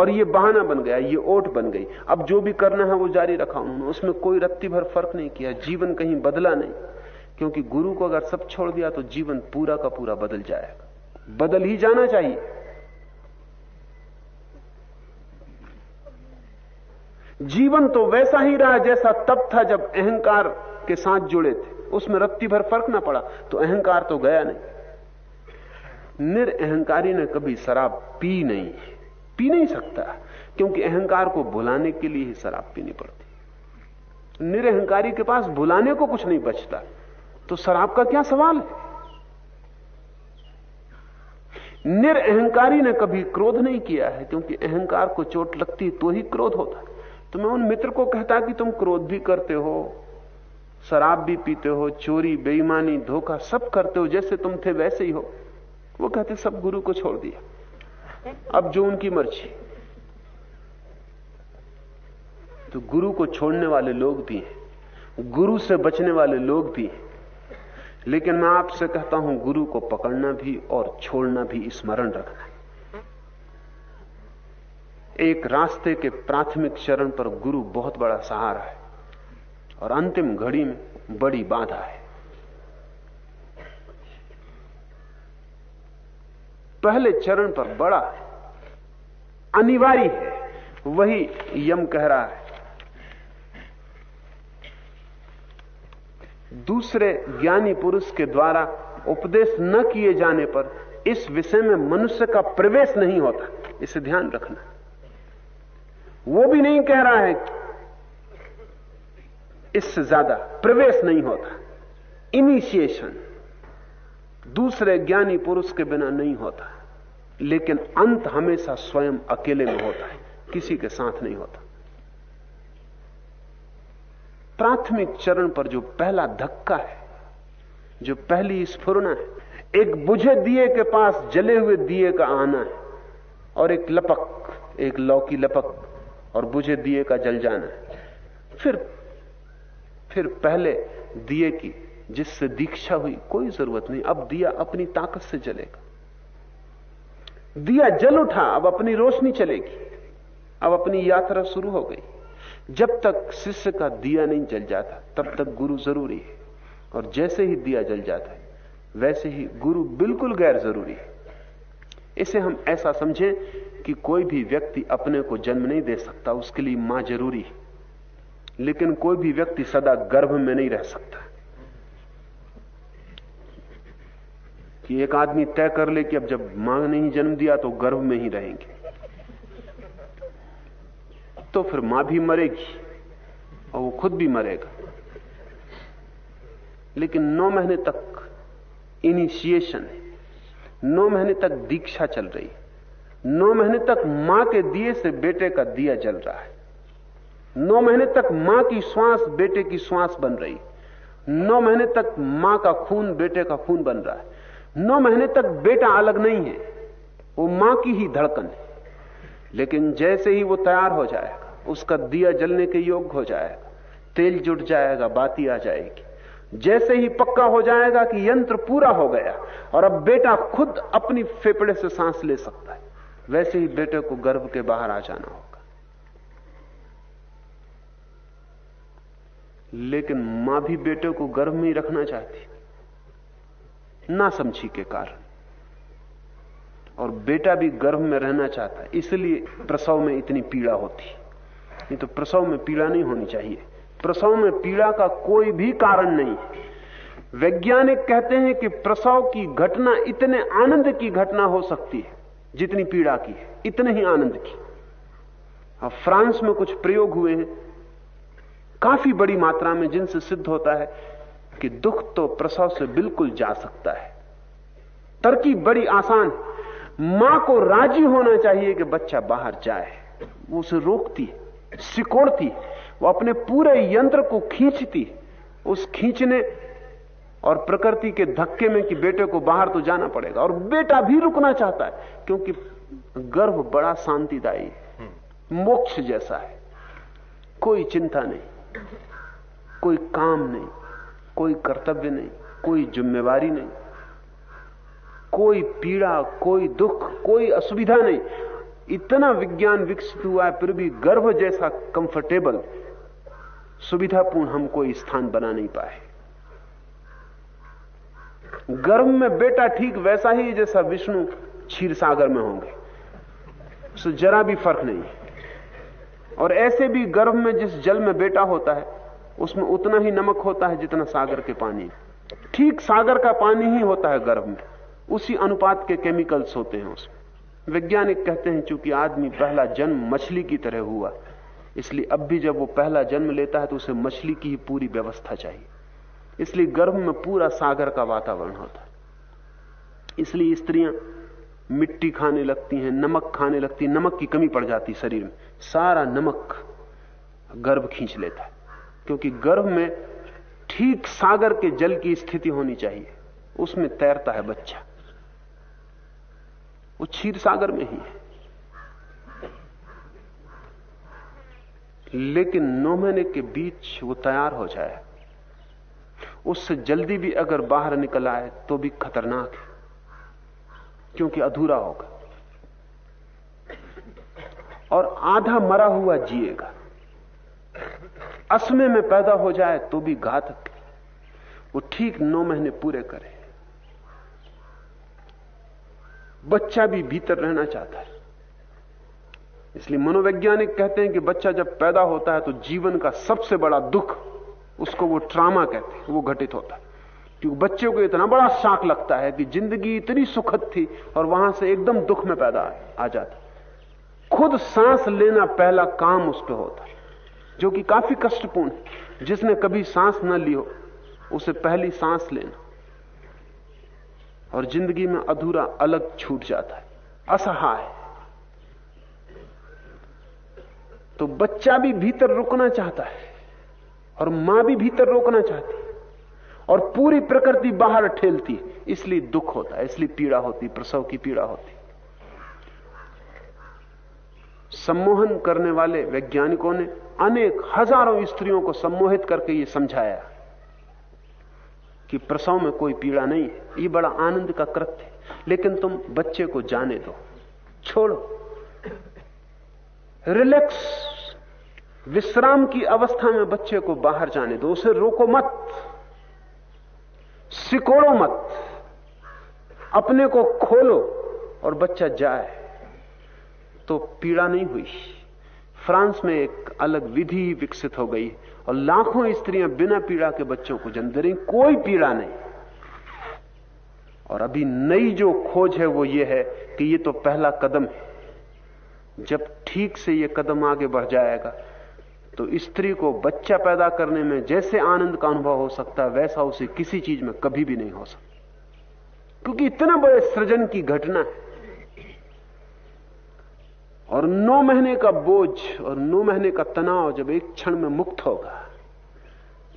और ये बहाना बन गया ये ओट बन गई अब जो भी करना है वो जारी रखा उन्होंने उसमें कोई रत्ती भर फर्क नहीं किया जीवन कहीं बदला नहीं क्योंकि गुरु को अगर सब छोड़ दिया तो जीवन पूरा का पूरा बदल जाएगा बदल ही जाना चाहिए जीवन तो वैसा ही रहा जैसा तब था जब अहंकार के साथ जुड़े थे उसमें रत्ती भर फर्क ना पड़ा तो अहंकार तो गया नहीं निरअहकारी ने कभी शराब पी नहीं पी नहीं सकता क्योंकि अहंकार को भुलाने के लिए ही शराब पीनी पड़ती निरअहकारी के पास भुलाने को कुछ नहीं बचता तो शराब का क्या सवाल है निरअहकारी ने कभी क्रोध नहीं किया है क्योंकि अहंकार को चोट लगती तो ही क्रोध होता है तो मैं उन मित्र को कहता कि तुम क्रोध भी करते हो शराब भी पीते हो चोरी बेईमानी धोखा सब करते हो जैसे तुम थे वैसे ही हो वो कहते सब गुरु को छोड़ दिया अब जो उनकी मर्जी तो गुरु को छोड़ने वाले लोग भी हैं गुरु से बचने वाले लोग भी हैं लेकिन मैं आपसे कहता हूं गुरु को पकड़ना भी और छोड़ना भी स्मरण रखना एक रास्ते के प्राथमिक चरण पर गुरु बहुत बड़ा सहारा है और अंतिम घड़ी में बड़ी बाधा है पहले चरण पर बड़ा अनिवार्य है वही यम कह रहा है दूसरे ज्ञानी पुरुष के द्वारा उपदेश न किए जाने पर इस विषय में मनुष्य का प्रवेश नहीं होता इसे ध्यान रखना वो भी नहीं कह रहा है इससे ज्यादा प्रवेश नहीं होता इनिशिएशन दूसरे ज्ञानी पुरुष के बिना नहीं होता लेकिन अंत हमेशा स्वयं अकेले में होता है किसी के साथ नहीं होता प्राथमिक चरण पर जो पहला धक्का है जो पहली स्फुरना है एक बुझे दिए के पास जले हुए दिए का आना है और एक लपक एक लौकी लपक और बुझे दिए का जल जाना है फिर फिर पहले दिए की जिससे दीक्षा हुई कोई जरूरत नहीं अब दिया अपनी ताकत से जलेगा दिया जल उठा अब अपनी रोशनी चलेगी अब अपनी यात्रा शुरू हो गई जब तक शिष्य का दिया नहीं जल जाता तब तक गुरु जरूरी है और जैसे ही दिया जल जाता है वैसे ही गुरु बिल्कुल गैर जरूरी है इसे हम ऐसा समझें कि कोई भी व्यक्ति अपने को जन्म नहीं दे सकता उसके लिए मां जरूरी है लेकिन कोई भी व्यक्ति सदा गर्भ में नहीं रह सकता कि एक आदमी तय कर ले कि अब जब मां ने ही जन्म दिया तो गर्भ में ही रहेंगे तो फिर मां भी मरेगी और वो खुद भी मरेगा लेकिन नौ महीने तक इनिशिएशन है नौ महीने तक दीक्षा चल रही नौ महीने तक मां के दिए से बेटे का दिया जल रहा है नौ महीने तक मां की श्वास बेटे की श्वास बन रही नौ महीने तक मां का खून बेटे का खून बन रहा है नौ महीने तक बेटा अलग नहीं है वो मां की ही धड़कन है लेकिन जैसे ही वो तैयार हो जाएगा उसका दिया जलने के योग्य हो जाएगा तेल जुट जाएगा बाती आ जाएगी जैसे ही पक्का हो जाएगा कि यंत्र पूरा हो गया और अब बेटा खुद अपनी फेफड़े से सांस ले सकता है वैसे ही बेटे को गर्भ के बाहर आ जाना होगा लेकिन मां भी बेटे को गर्भ में ही रखना चाहती ना समझी के कारण और बेटा भी गर्भ में रहना चाहता है इसलिए प्रसव में इतनी पीड़ा होती नहीं तो प्रसव में पीड़ा नहीं होनी चाहिए प्रसव में पीड़ा का कोई भी कारण नहीं है वैज्ञानिक कहते हैं कि प्रसव की घटना इतने आनंद की घटना हो सकती है जितनी पीड़ा की है इतने ही आनंद की अब फ्रांस में कुछ प्रयोग हुए हैं काफी बड़ी मात्रा में जिनसे सिद्ध होता है कि दुख तो प्रसव से बिल्कुल जा सकता है तरकी बड़ी आसान मां को राजी होना चाहिए कि बच्चा बाहर जाए वो उसे रोकती है सिकोड़ती है वो अपने पूरे यंत्र को खींचती उस खींचने और प्रकृति के धक्के में कि बेटे को बाहर तो जाना पड़ेगा और बेटा भी रुकना चाहता है क्योंकि गर्भ बड़ा शांतिदायी मोक्ष जैसा है कोई चिंता नहीं कोई काम नहीं कोई कर्तव्य नहीं कोई जिम्मेवारी नहीं कोई पीड़ा कोई दुख कोई असुविधा नहीं इतना विज्ञान विकसित हुआ है फिर भी गर्भ जैसा कंफर्टेबल सुविधापूर्ण हम कोई स्थान बना नहीं पाए गर्भ में बेटा ठीक वैसा ही जैसा विष्णु क्षीर सागर में होंगे सो जरा भी फर्क नहीं है और ऐसे भी गर्भ में जिस जल में बेटा होता है उसमें उतना ही नमक होता है जितना सागर के पानी ठीक सागर का पानी ही होता है गर्भ में उसी अनुपात के केमिकल्स होते हैं उसमें वैज्ञानिक कहते हैं चूंकि आदमी पहला जन्म मछली की तरह हुआ इसलिए अब भी जब वो पहला जन्म लेता है तो उसे मछली की ही पूरी व्यवस्था चाहिए इसलिए गर्भ में पूरा सागर का वातावरण होता है इसलिए स्त्रियां मिट्टी खाने लगती हैं नमक खाने लगती है नमक की कमी पड़ जाती शरीर में सारा नमक गर्भ खींच लेता है क्योंकि गर्भ में ठीक सागर के जल की स्थिति होनी चाहिए उसमें तैरता है बच्चा वो क्षीर सागर में ही है लेकिन नौ महीने के बीच वो तैयार हो जाए उससे जल्दी भी अगर बाहर निकल आए तो भी खतरनाक है क्योंकि अधूरा होगा और आधा मरा हुआ जिएगा असमे में पैदा हो जाए तो भी घातक वो ठीक नौ महीने पूरे करे बच्चा भी भीतर रहना चाहता है इसलिए मनोवैज्ञानिक कहते हैं कि बच्चा जब पैदा होता है तो जीवन का सबसे बड़ा दुख उसको वो ट्रामा कहते हैं वो घटित होता है क्योंकि बच्चे को इतना बड़ा शाक लगता है कि जिंदगी इतनी सुखद थी और वहां से एकदम दुख में पैदा आ जाता खुद सांस लेना पहला काम उस पर होता है जो कि काफी कष्टपूर्ण है जिसने कभी सांस न ली हो उसे पहली सांस लेना और जिंदगी में अधूरा अलग छूट जाता है असहाय तो बच्चा भी भीतर रुकना चाहता है और मां भी भीतर रोकना चाहती है और पूरी प्रकृति बाहर ठेलती है इसलिए दुख होता है इसलिए पीड़ा होती प्रसव की पीड़ा होती सम्मोहन करने वाले वैज्ञानिकों ने अनेक हजारों स्त्रियों को सम्मोहित करके यह समझाया कि प्रसव में कोई पीड़ा नहीं है ये बड़ा आनंद का कृत्य है लेकिन तुम बच्चे को जाने दो छोड़ो रिलैक्स विश्राम की अवस्था में बच्चे को बाहर जाने दो उसे रोको मत सिकोड़ो मत अपने को खोलो और बच्चा जाए तो पीड़ा नहीं हुई फ्रांस में एक अलग विधि विकसित हो गई और लाखों स्त्रियां बिना पीड़ा के बच्चों को जन्म दे रही कोई पीड़ा नहीं और अभी नई जो खोज है वो ये है कि ये तो पहला कदम है जब ठीक से ये कदम आगे बढ़ जाएगा तो स्त्री को बच्चा पैदा करने में जैसे आनंद का अनुभव हो सकता है वैसा उसे किसी चीज में कभी भी नहीं हो सकता क्योंकि इतना बड़े सृजन की घटना है और नौ महीने का बोझ और नौ महीने का तनाव जब एक क्षण में मुक्त होगा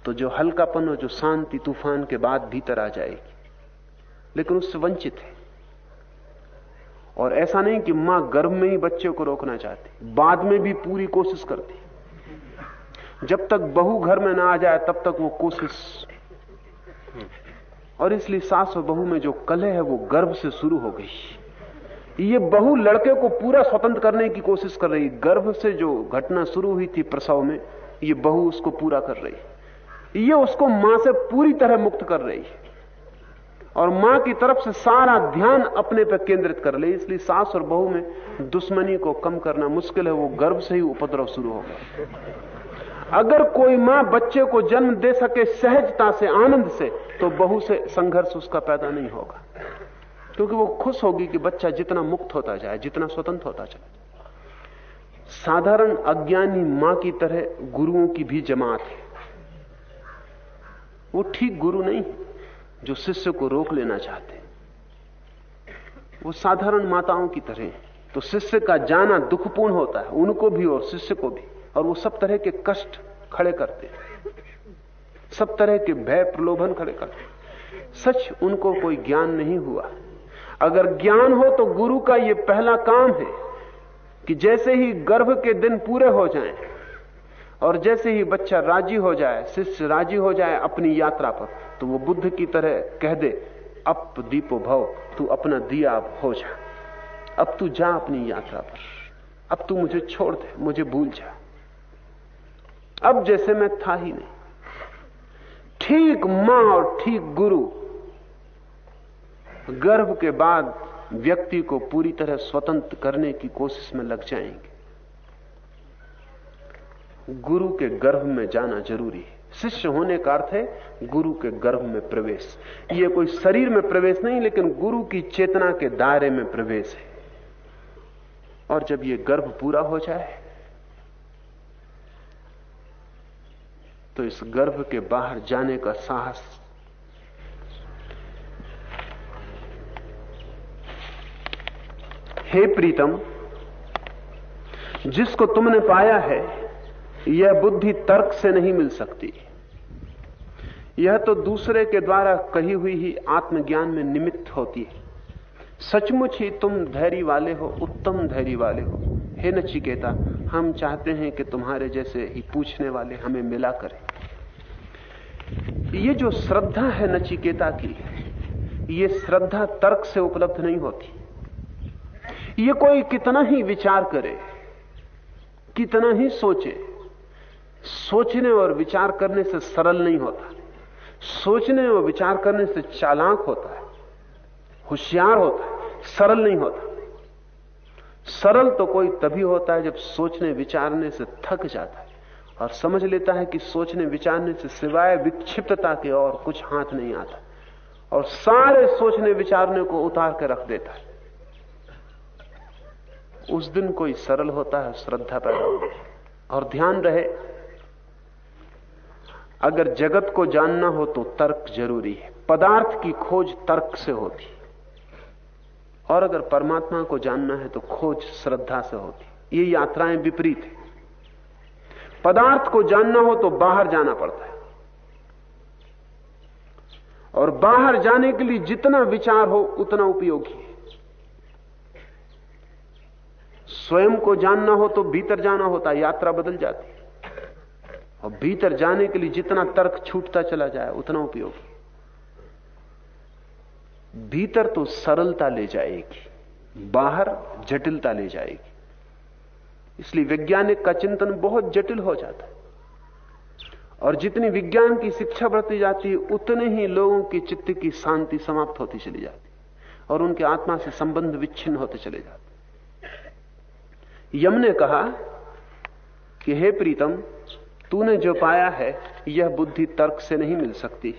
तो जो हल्कापन और जो शांति तूफान के बाद भीतर आ जाएगी लेकिन उससे वंचित है और ऐसा नहीं कि मां गर्भ में ही बच्चे को रोकना चाहती बाद में भी पूरी कोशिश करती जब तक बहु घर में ना आ जाए तब तक वो कोशिश और इसलिए सास और बहू में जो कलह है वो गर्भ से शुरू हो गई ये बहु लड़के को पूरा स्वतंत्र करने की कोशिश कर रही गर्भ से जो घटना शुरू हुई थी प्रसव में ये बहु उसको पूरा कर रही ये उसको मां से पूरी तरह मुक्त कर रही और मां की तरफ से सारा ध्यान अपने पर केंद्रित कर ले इसलिए सास और बहू में दुश्मनी को कम करना मुश्किल है वो गर्भ से ही उपद्रव शुरू होगा अगर कोई मां बच्चे को जन्म दे सके सहजता से आनंद से तो बहू से संघर्ष उसका पैदा नहीं होगा क्योंकि वो खुश होगी कि बच्चा जितना मुक्त होता जाए जितना स्वतंत्र होता जाए साधारण अज्ञानी मां की तरह गुरुओं की भी जमात है वो ठीक गुरु नहीं जो शिष्य को रोक लेना चाहते वो साधारण माताओं की तरह तो शिष्य का जाना दुखपूर्ण होता है उनको भी और शिष्य को भी और वो सब तरह के कष्ट खड़े करते सब तरह के भय प्रलोभन खड़े करते सच उनको कोई ज्ञान नहीं हुआ अगर ज्ञान हो तो गुरु का यह पहला काम है कि जैसे ही गर्भ के दिन पूरे हो जाएं और जैसे ही बच्चा राजी हो जाए शिष्य राजी हो जाए अपनी यात्रा पर तो वो बुद्ध की तरह कह दे अप तो दीपो भव तू अपना दिया हो जा अब तू जा अपनी यात्रा पर अब तू मुझे छोड़ दे मुझे भूल जा अब जैसे मैं था ही नहीं ठीक मां और ठीक गुरु गर्भ के बाद व्यक्ति को पूरी तरह स्वतंत्र करने की कोशिश में लग जाएंगे गुरु के गर्भ में जाना जरूरी है शिष्य होने का अर्थ है गुरु के गर्भ में प्रवेश यह कोई शरीर में प्रवेश नहीं लेकिन गुरु की चेतना के दायरे में प्रवेश है और जब यह गर्भ पूरा हो जाए तो इस गर्भ के बाहर जाने का साहस हे प्रीतम जिसको तुमने पाया है यह बुद्धि तर्क से नहीं मिल सकती यह तो दूसरे के द्वारा कही हुई ही आत्मज्ञान में निमित्त होती है सचमुच ही तुम धैर्य वाले हो उत्तम धैर्य वाले हो हे नचिकेता हम चाहते हैं कि तुम्हारे जैसे ही पूछने वाले हमें मिला करें ये जो श्रद्धा है नचिकेता की ये श्रद्धा तर्क से उपलब्ध नहीं होती ये कोई कितना ही विचार करे कितना ही सोचे सोचने और विचार करने से सरल नहीं होता सोचने और विचार करने से चालाक होता है होशियार होता है सरल नहीं होता सरल तो कोई तभी होता है जब सोचने विचारने से थक जाता है और समझ लेता है कि सोचने विचारने से सिवाय विक्षिप्तता के और कुछ हाथ नहीं आता और सारे सोचने विचारने को उतार के रख देता है उस दिन कोई सरल होता है श्रद्धा पैदा और ध्यान रहे अगर जगत को जानना हो तो तर्क जरूरी है पदार्थ की खोज तर्क से होती और अगर परमात्मा को जानना है तो खोज श्रद्धा से होती ये यात्राएं विपरीत है पदार्थ को जानना हो तो बाहर जाना पड़ता है और बाहर जाने के लिए जितना विचार हो उतना उपयोगी है स्वयं को जानना हो तो भीतर जाना होता है यात्रा बदल जाती है और भीतर जाने के लिए जितना तर्क छूटता चला जाए उतना उपयोगी भीतर तो सरलता ले जाएगी बाहर जटिलता ले जाएगी इसलिए वैज्ञानिक का चिंतन बहुत जटिल हो जाता है और जितनी विज्ञान की शिक्षा बढ़ती जाती है उतने ही लोगों की चित्त की शांति समाप्त होती चली जाती है और उनके आत्मा से संबंध विच्छिन्न होते चले जाते यम ने कहा कि हे प्रीतम तूने जो पाया है यह बुद्धि तर्क से नहीं मिल सकती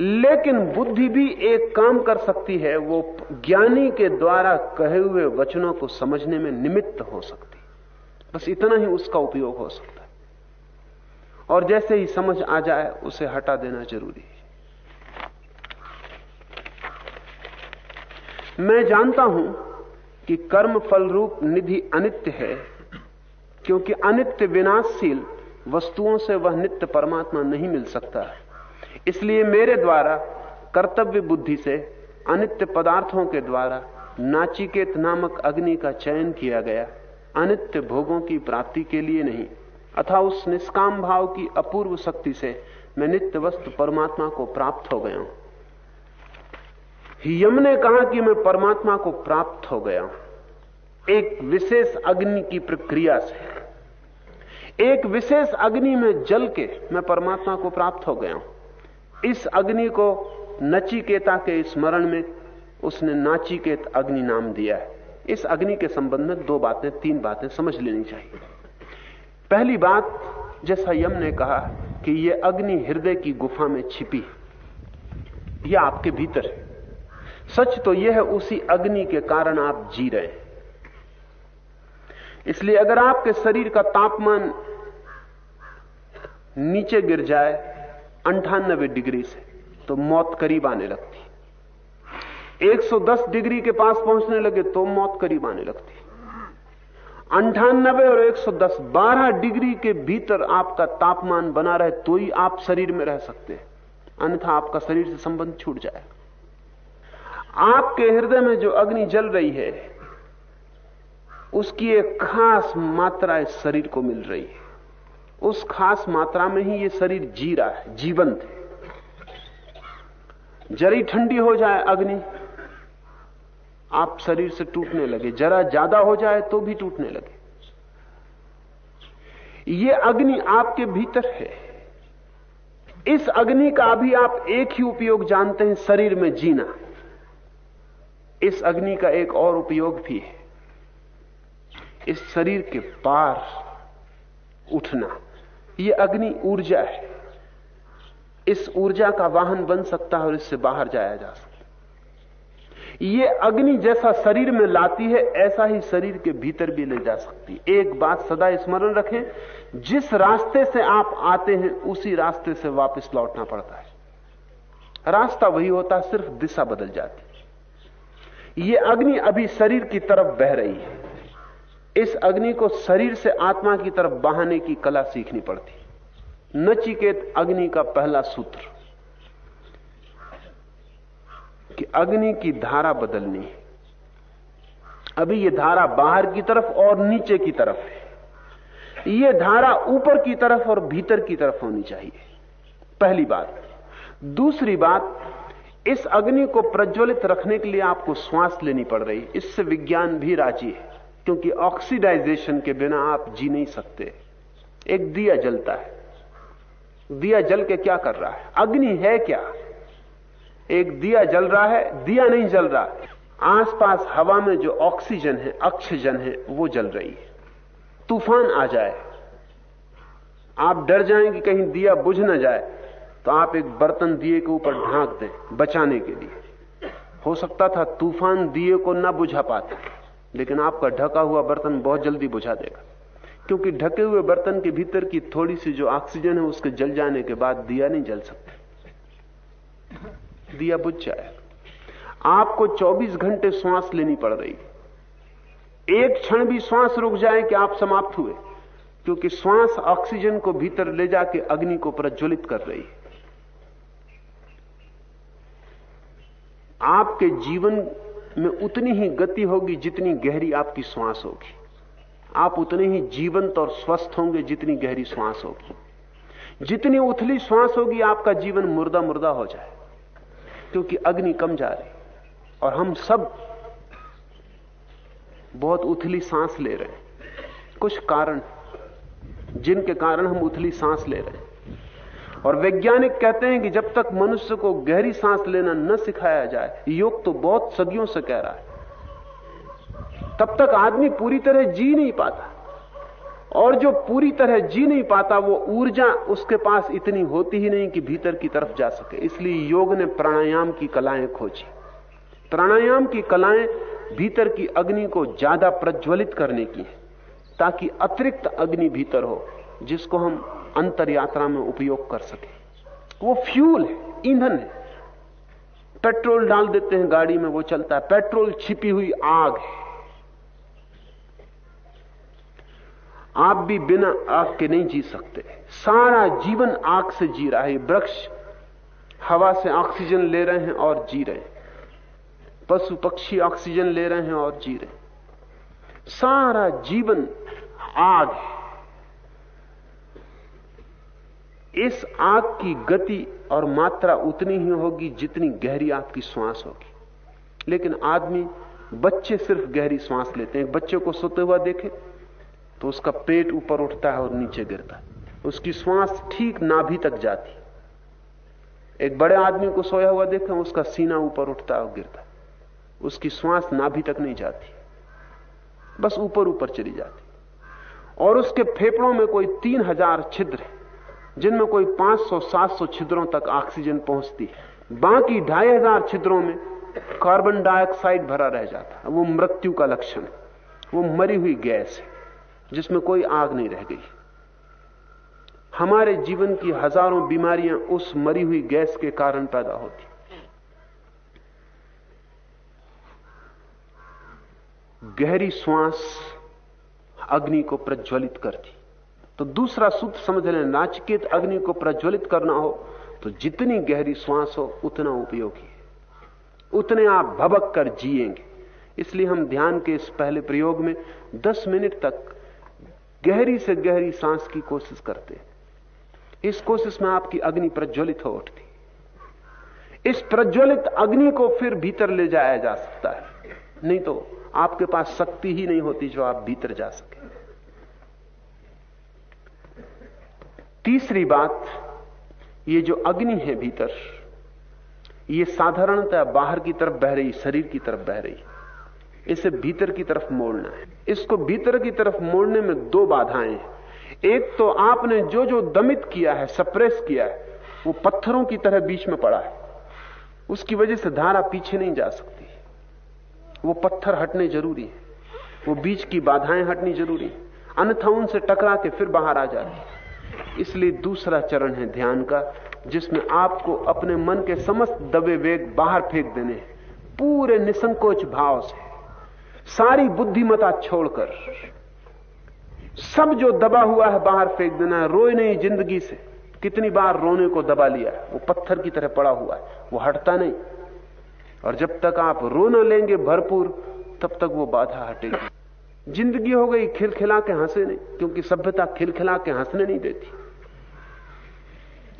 लेकिन बुद्धि भी एक काम कर सकती है वो ज्ञानी के द्वारा कहे हुए वचनों को समझने में निमित्त हो सकती बस इतना ही उसका उपयोग हो सकता है और जैसे ही समझ आ जाए उसे हटा देना जरूरी है मैं जानता हूं कि कर्म फल रूप निधि अनित्य है क्योंकि अनित्य विनाशशील वस्तुओं से वह नित्य परमात्मा नहीं मिल सकता इसलिए मेरे द्वारा कर्तव्य बुद्धि से अनित्य पदार्थों के द्वारा नाचिकेत नामक अग्नि का चयन किया गया अनित्य भोगों की प्राप्ति के लिए नहीं अथा उस निष्काम भाव की अपूर्व शक्ति से मैं नित्य वस्तु परमात्मा को प्राप्त हो गया हूं यम ने कहा कि मैं परमात्मा को प्राप्त हो गया हूं एक विशेष अग्नि की प्रक्रिया से एक विशेष अग्नि में जल के मैं परमात्मा को प्राप्त हो गया हूं इस अग्नि को नचिकेता के स्मरण में उसने नाचिकेत अग्नि नाम दिया है इस अग्नि के संबंध में दो बातें तीन बातें समझ लेनी चाहिए पहली बात जैसा यम ने कहा कि यह अग्नि हृदय की गुफा में छिपी यह आपके भीतर है सच तो यह है उसी अग्नि के कारण आप जी रहे हैं इसलिए अगर आपके शरीर का तापमान नीचे गिर जाए अंठानबे डिग्री से तो मौत करीब आने लगती 110 डिग्री के पास पहुंचने लगे तो मौत करीब आने लगती अंठानबे और 110 12 डिग्री के भीतर आपका तापमान बना रहे तो ही आप शरीर में रह सकते हैं अन्यथा आपका शरीर से संबंध छूट जाएगा आपके हृदय में जो अग्नि जल रही है उसकी एक खास मात्रा इस शरीर को मिल रही है उस खास मात्रा में ही ये शरीर जी रहा है जीवंत है जरी ठंडी हो जाए अग्नि आप शरीर से टूटने लगे जरा ज्यादा हो जाए तो भी टूटने लगे ये अग्नि आपके भीतर है इस अग्नि का अभी आप एक ही उपयोग जानते हैं शरीर में जीना इस अग्नि का एक और उपयोग भी है इस शरीर के पार उठना यह अग्नि ऊर्जा है इस ऊर्जा का वाहन बन सकता है और इससे बाहर जाया जा सकता यह अग्नि जैसा शरीर में लाती है ऐसा ही शरीर के भीतर भी ले जा सकती एक बात सदा स्मरण रखें जिस रास्ते से आप आते हैं उसी रास्ते से वापस लौटना पड़ता है रास्ता वही होता सिर्फ दिशा बदल जाती ये अग्नि अभी शरीर की तरफ बह रही है इस अग्नि को शरीर से आत्मा की तरफ बहाने की कला सीखनी पड़ती नचिकेत अग्नि का पहला सूत्र कि अग्नि की धारा बदलनी है अभी यह धारा बाहर की तरफ और नीचे की तरफ है यह धारा ऊपर की तरफ और भीतर की तरफ होनी चाहिए पहली बात दूसरी बात इस अग्नि को प्रज्वलित रखने के लिए आपको श्वास लेनी पड़ रही है इससे विज्ञान भी राजी है क्योंकि ऑक्सीडाइजेशन के बिना आप जी नहीं सकते एक दिया जलता है दिया जल के क्या कर रहा है अग्नि है क्या एक दिया जल रहा है दिया नहीं जल रहा आसपास हवा में जो ऑक्सीजन है ऑक्सीजन है वो जल रही है तूफान आ जाए आप डर जाएं कि कहीं दिया बुझ ना जाए तो आप एक बर्तन दिए के ऊपर ढांक दें बचाने के लिए हो सकता था तूफान दिए को ना बुझा पाते लेकिन आपका ढका हुआ बर्तन बहुत जल्दी बुझा देगा क्योंकि ढके हुए बर्तन के भीतर की थोड़ी सी जो ऑक्सीजन है उसके जल जाने के बाद दिया नहीं जल सकता दिया बुझ जाए आपको 24 घंटे श्वास लेनी पड़ रही एक क्षण भी श्वास रुक जाए कि आप समाप्त हुए क्योंकि श्वास ऑक्सीजन को भीतर ले जाके अग्नि को प्रज्वलित कर रही है आपके जीवन में उतनी ही गति होगी जितनी गहरी आपकी श्वास होगी आप उतने ही जीवंत और स्वस्थ होंगे जितनी गहरी श्वास होगी जितनी उथली श्वास होगी आपका जीवन मुर्दा मुर्दा हो जाए क्योंकि अग्नि कम जा रही और हम सब बहुत उथली सांस ले रहे हैं कुछ कारण जिनके कारण हम उथली सांस ले रहे हैं और वैज्ञानिक कहते हैं कि जब तक मनुष्य को गहरी सांस लेना न सिखाया जाए योग तो बहुत सदियों से कह रहा है तब तक आदमी पूरी तरह जी नहीं पाता और जो पूरी तरह जी नहीं पाता वो ऊर्जा उसके पास इतनी होती ही नहीं कि भीतर की तरफ जा सके इसलिए योग ने प्राणायाम की कलाएं खोजी प्राणायाम की कलाएं भीतर की अग्नि को ज्यादा प्रज्वलित करने की है ताकि अतिरिक्त अग्नि भीतर हो जिसको हम अंतर यात्रा में उपयोग कर सके वो फ्यूल है ईंधन है पेट्रोल डाल देते हैं गाड़ी में वो चलता है पेट्रोल छिपी हुई आग है आप भी बिना आग के नहीं जी सकते सारा जीवन आग से जी रहा है वृक्ष हवा से ऑक्सीजन ले रहे हैं और जी रहे हैं पशु पक्षी ऑक्सीजन ले रहे हैं और जी रहे हैं सारा जीवन आग है इस आग की गति और मात्रा उतनी ही होगी जितनी गहरी आपकी श्वास होगी लेकिन आदमी बच्चे सिर्फ गहरी श्वास लेते हैं बच्चे को सोते हुआ देखे तो उसका पेट ऊपर उठता है और नीचे गिरता है उसकी श्वास ठीक नाभि तक जाती एक बड़े आदमी को सोया हुआ देखे उसका सीना ऊपर उठता और गिरता उसकी श्वास नाभि तक नहीं जाती बस ऊपर ऊपर चली जाती और उसके फेफड़ों में कोई तीन हजार छिद्र है जिनमें कोई 500-700 छिद्रों तक ऑक्सीजन पहुंचती है बाकी ढाई हजार छिद्रों में कार्बन डाइऑक्साइड भरा रह जाता है वो मृत्यु का लक्षण है वो मरी हुई गैस है जिसमें कोई आग नहीं रह गई हमारे जीवन की हजारों बीमारियां उस मरी हुई गैस के कारण पैदा होती गहरी श्वास अग्नि को प्रज्वलित करती तो दूसरा सूत्र समझ लें नाचकेत अग्नि को प्रज्वलित करना हो तो जितनी गहरी श्वास हो उतना उपयोगी है उतने आप भबक कर जिएंगे इसलिए हम ध्यान के इस पहले प्रयोग में 10 मिनट तक गहरी से गहरी सांस की कोशिश करते हैं इस कोशिश में आपकी अग्नि प्रज्वलित हो उठती इस प्रज्वलित अग्नि को फिर भीतर ले जाया जा सकता है नहीं तो आपके पास शक्ति ही नहीं होती जो आप भीतर जा सके तीसरी बात ये जो अग्नि है भीतर ये साधारणतः बाहर की तरफ बह रही शरीर की तरफ बह रही इसे भीतर की तरफ मोड़ना है इसको भीतर की तरफ मोड़ने में दो बाधाएं हैं एक तो आपने जो जो दमित किया है सप्रेस किया है वो पत्थरों की तरह बीच में पड़ा है उसकी वजह से धारा पीछे नहीं जा सकती वो पत्थर हटने जरूरी है वो बीच की बाधाएं हटनी जरूरी है अन्यथा उनसे टकरा के फिर बाहर आ जाती है इसलिए दूसरा चरण है ध्यान का जिसमें आपको अपने मन के समस्त दबे वेग बाहर फेंक देने पूरे निसंकोच भाव से सारी बुद्धिमता छोड़कर सब जो दबा हुआ है बाहर फेंक देना है रोए नहीं जिंदगी से कितनी बार रोने को दबा लिया है वो पत्थर की तरह पड़ा हुआ है वो हटता नहीं और जब तक आप रो न लेंगे भरपूर तब तक वो बाधा हटेगी जिंदगी हो गई खिलखिला के हंसे नहीं क्योंकि सभ्यता खिलखिला के हंसने नहीं देती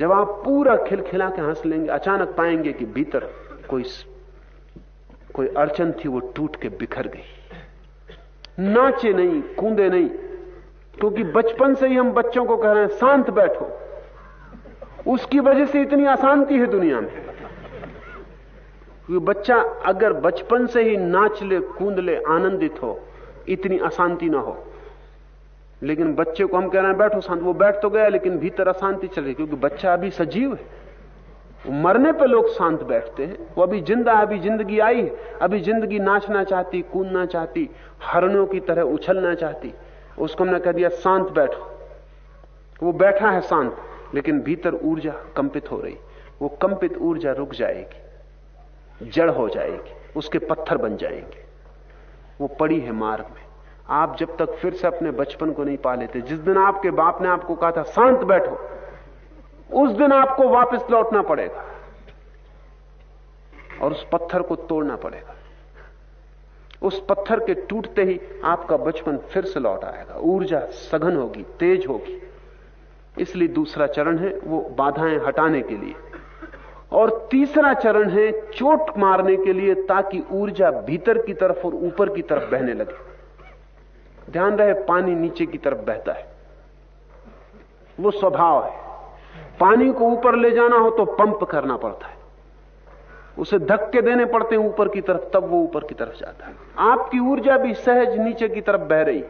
जब आप पूरा खिलखिला के हंस लेंगे अचानक पाएंगे कि भीतर कोई कोई अड़चन थी वो टूट के बिखर गई नाचे नहीं कूदे नहीं क्योंकि बचपन से ही हम बच्चों को कह रहे हैं शांत बैठो उसकी वजह से इतनी अशांति है दुनिया में क्योंकि बच्चा अगर बचपन से ही नाच ले कूद ले आनंदित हो इतनी अशांति ना हो लेकिन बच्चे को हम कह रहे हैं बैठो शांत वो बैठ तो गया लेकिन भीतर अशांति चल रही क्योंकि बच्चा अभी सजीव है मरने पर लोग शांत बैठते हैं वो अभी जिंदा अभी जिंदगी आई है अभी जिंदगी नाचना चाहती कूदना चाहती हरणों की तरह उछलना चाहती उसको हमने कह दिया शांत बैठो वो बैठा है शांत लेकिन भीतर ऊर्जा कंपित हो रही वो कंपित ऊर्जा रुक जाएगी जड़ हो जाएगी उसके पत्थर बन जाएंगे वो पड़ी है मार्ग में आप जब तक फिर से अपने बचपन को नहीं पा लेते जिस दिन आपके बाप ने आपको कहा था शांत बैठो उस दिन आपको वापस लौटना पड़ेगा और उस पत्थर को तोड़ना पड़ेगा उस पत्थर के टूटते ही आपका बचपन फिर से लौट आएगा ऊर्जा सघन होगी तेज होगी इसलिए दूसरा चरण है वो बाधाएं हटाने के लिए और तीसरा चरण है चोट मारने के लिए ताकि ऊर्जा भीतर की तरफ और ऊपर की तरफ बहने लगे ध्यान रहे पानी नीचे की तरफ बहता है वो स्वभाव है पानी को ऊपर ले जाना हो तो पंप करना पड़ता है उसे धक्के देने पड़ते हैं ऊपर की तरफ तब वो ऊपर की तरफ जाता है आपकी ऊर्जा भी सहज नीचे की तरफ बह रही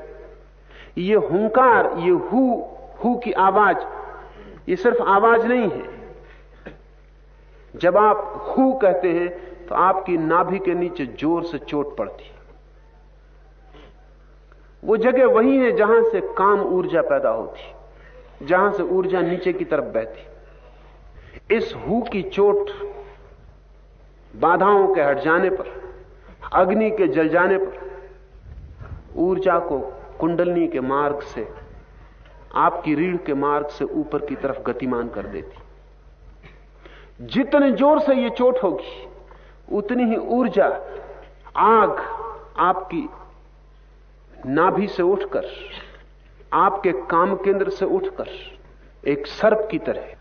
ये हुंकार ये हु हु की आवाज ये सिर्फ आवाज नहीं है जब आप हु कहते हैं तो आपकी नाभि के नीचे जोर से चोट पड़ती है वो जगह वही है जहां से काम ऊर्जा पैदा होती जहां से ऊर्जा नीचे की तरफ बहती इस हु की चोट बाधाओं के हट जाने पर अग्नि के जल जाने पर ऊर्जा को कुंडलनी के मार्ग से आपकी रीढ़ के मार्ग से ऊपर की तरफ गतिमान कर देती जितने जोर से यह चोट होगी उतनी ही ऊर्जा आग आपकी नाभि से उठकर आपके काम केंद्र से उठकर एक सर्प की तरह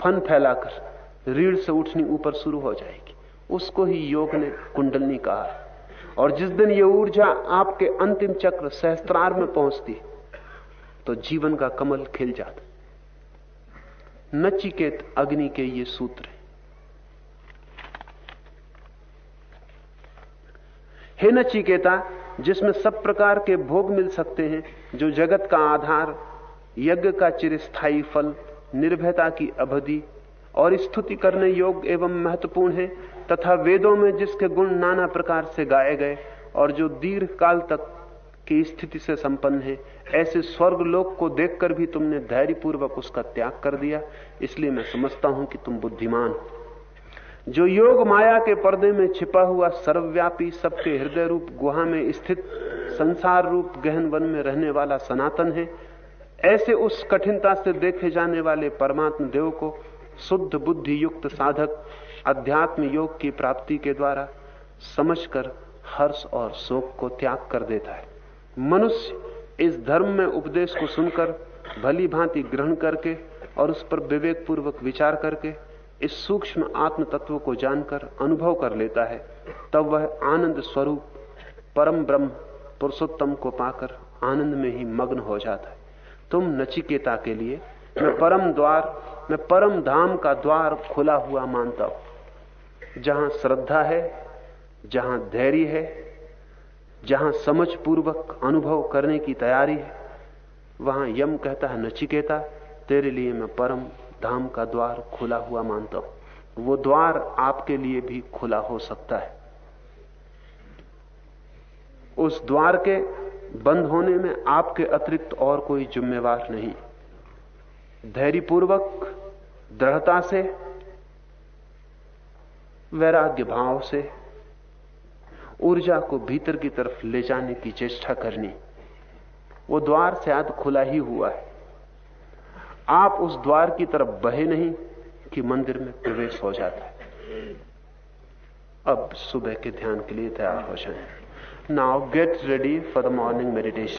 फन फैलाकर रीढ़ से उठनी ऊपर शुरू हो जाएगी उसको ही योग ने कुंडलनी कहा है और जिस दिन ये ऊर्जा आपके अंतिम चक्र सहस्त्रार में पहुंचती तो जीवन का कमल खिल जाता नचिकेत अग्नि के ये सूत्र हे नचिकेता जिसमें सब प्रकार के भोग मिल सकते हैं जो जगत का आधार यज्ञ का चिरस्थायी फल निर्भयता की अवधि और स्तुति करने योग्य एवं महत्वपूर्ण है तथा वेदों में जिसके गुण नाना प्रकार से गाए गए और जो दीर्घ काल तक की स्थिति से संपन्न है ऐसे स्वर्ग लोक को देखकर भी तुमने धैर्यपूर्वक उसका त्याग कर दिया इसलिए मैं समझता हूं कि तुम बुद्धिमान हो जो योग माया के पर्दे में छिपा हुआ सर्वव्यापी सबके हृदय रूप गुहा में स्थित संसार रूप गहन वन में रहने वाला सनातन है ऐसे उस कठिनता से देखे जाने वाले परमात्म देव को शुद्ध बुद्धि युक्त साधक अध्यात्म योग की प्राप्ति के द्वारा समझकर हर्ष और शोक को त्याग कर देता है मनुष्य इस धर्म में उपदेश को सुनकर भली भांति ग्रहण करके और उस पर विवेक पूर्वक विचार करके इस सूक्ष्म आत्म तत्व को जानकर अनुभव कर लेता है तब वह आनंद स्वरूप परम ब्रह्म पुरुषोत्तम को पाकर आनंद में ही मग्न हो जाता है तुम नचिकेता के लिए मैं परम द्वार मैं परम धाम का द्वार खुला हुआ मानता हूं जहां श्रद्धा है जहां धैर्य है जहां समझ पूर्वक अनुभव करने की तैयारी है वहां यम कहता है नचिकेता तेरे लिए मैं परम धाम का द्वार खुला हुआ मानता हूं वो द्वार आपके लिए भी खुला हो सकता है उस द्वार के बंद होने में आपके अतिरिक्त और कोई जिम्मेवार नहीं धैर्यपूर्वक दृढ़ता से वैराग्य भाव से ऊर्जा को भीतर की तरफ ले जाने की चेष्टा करनी वो द्वार शायद खुला ही हुआ है आप उस द्वार की तरफ बहे नहीं कि मंदिर में प्रवेश हो जाता है अब सुबह के ध्यान के लिए तैयार हो जाए now get ready for the morning meditation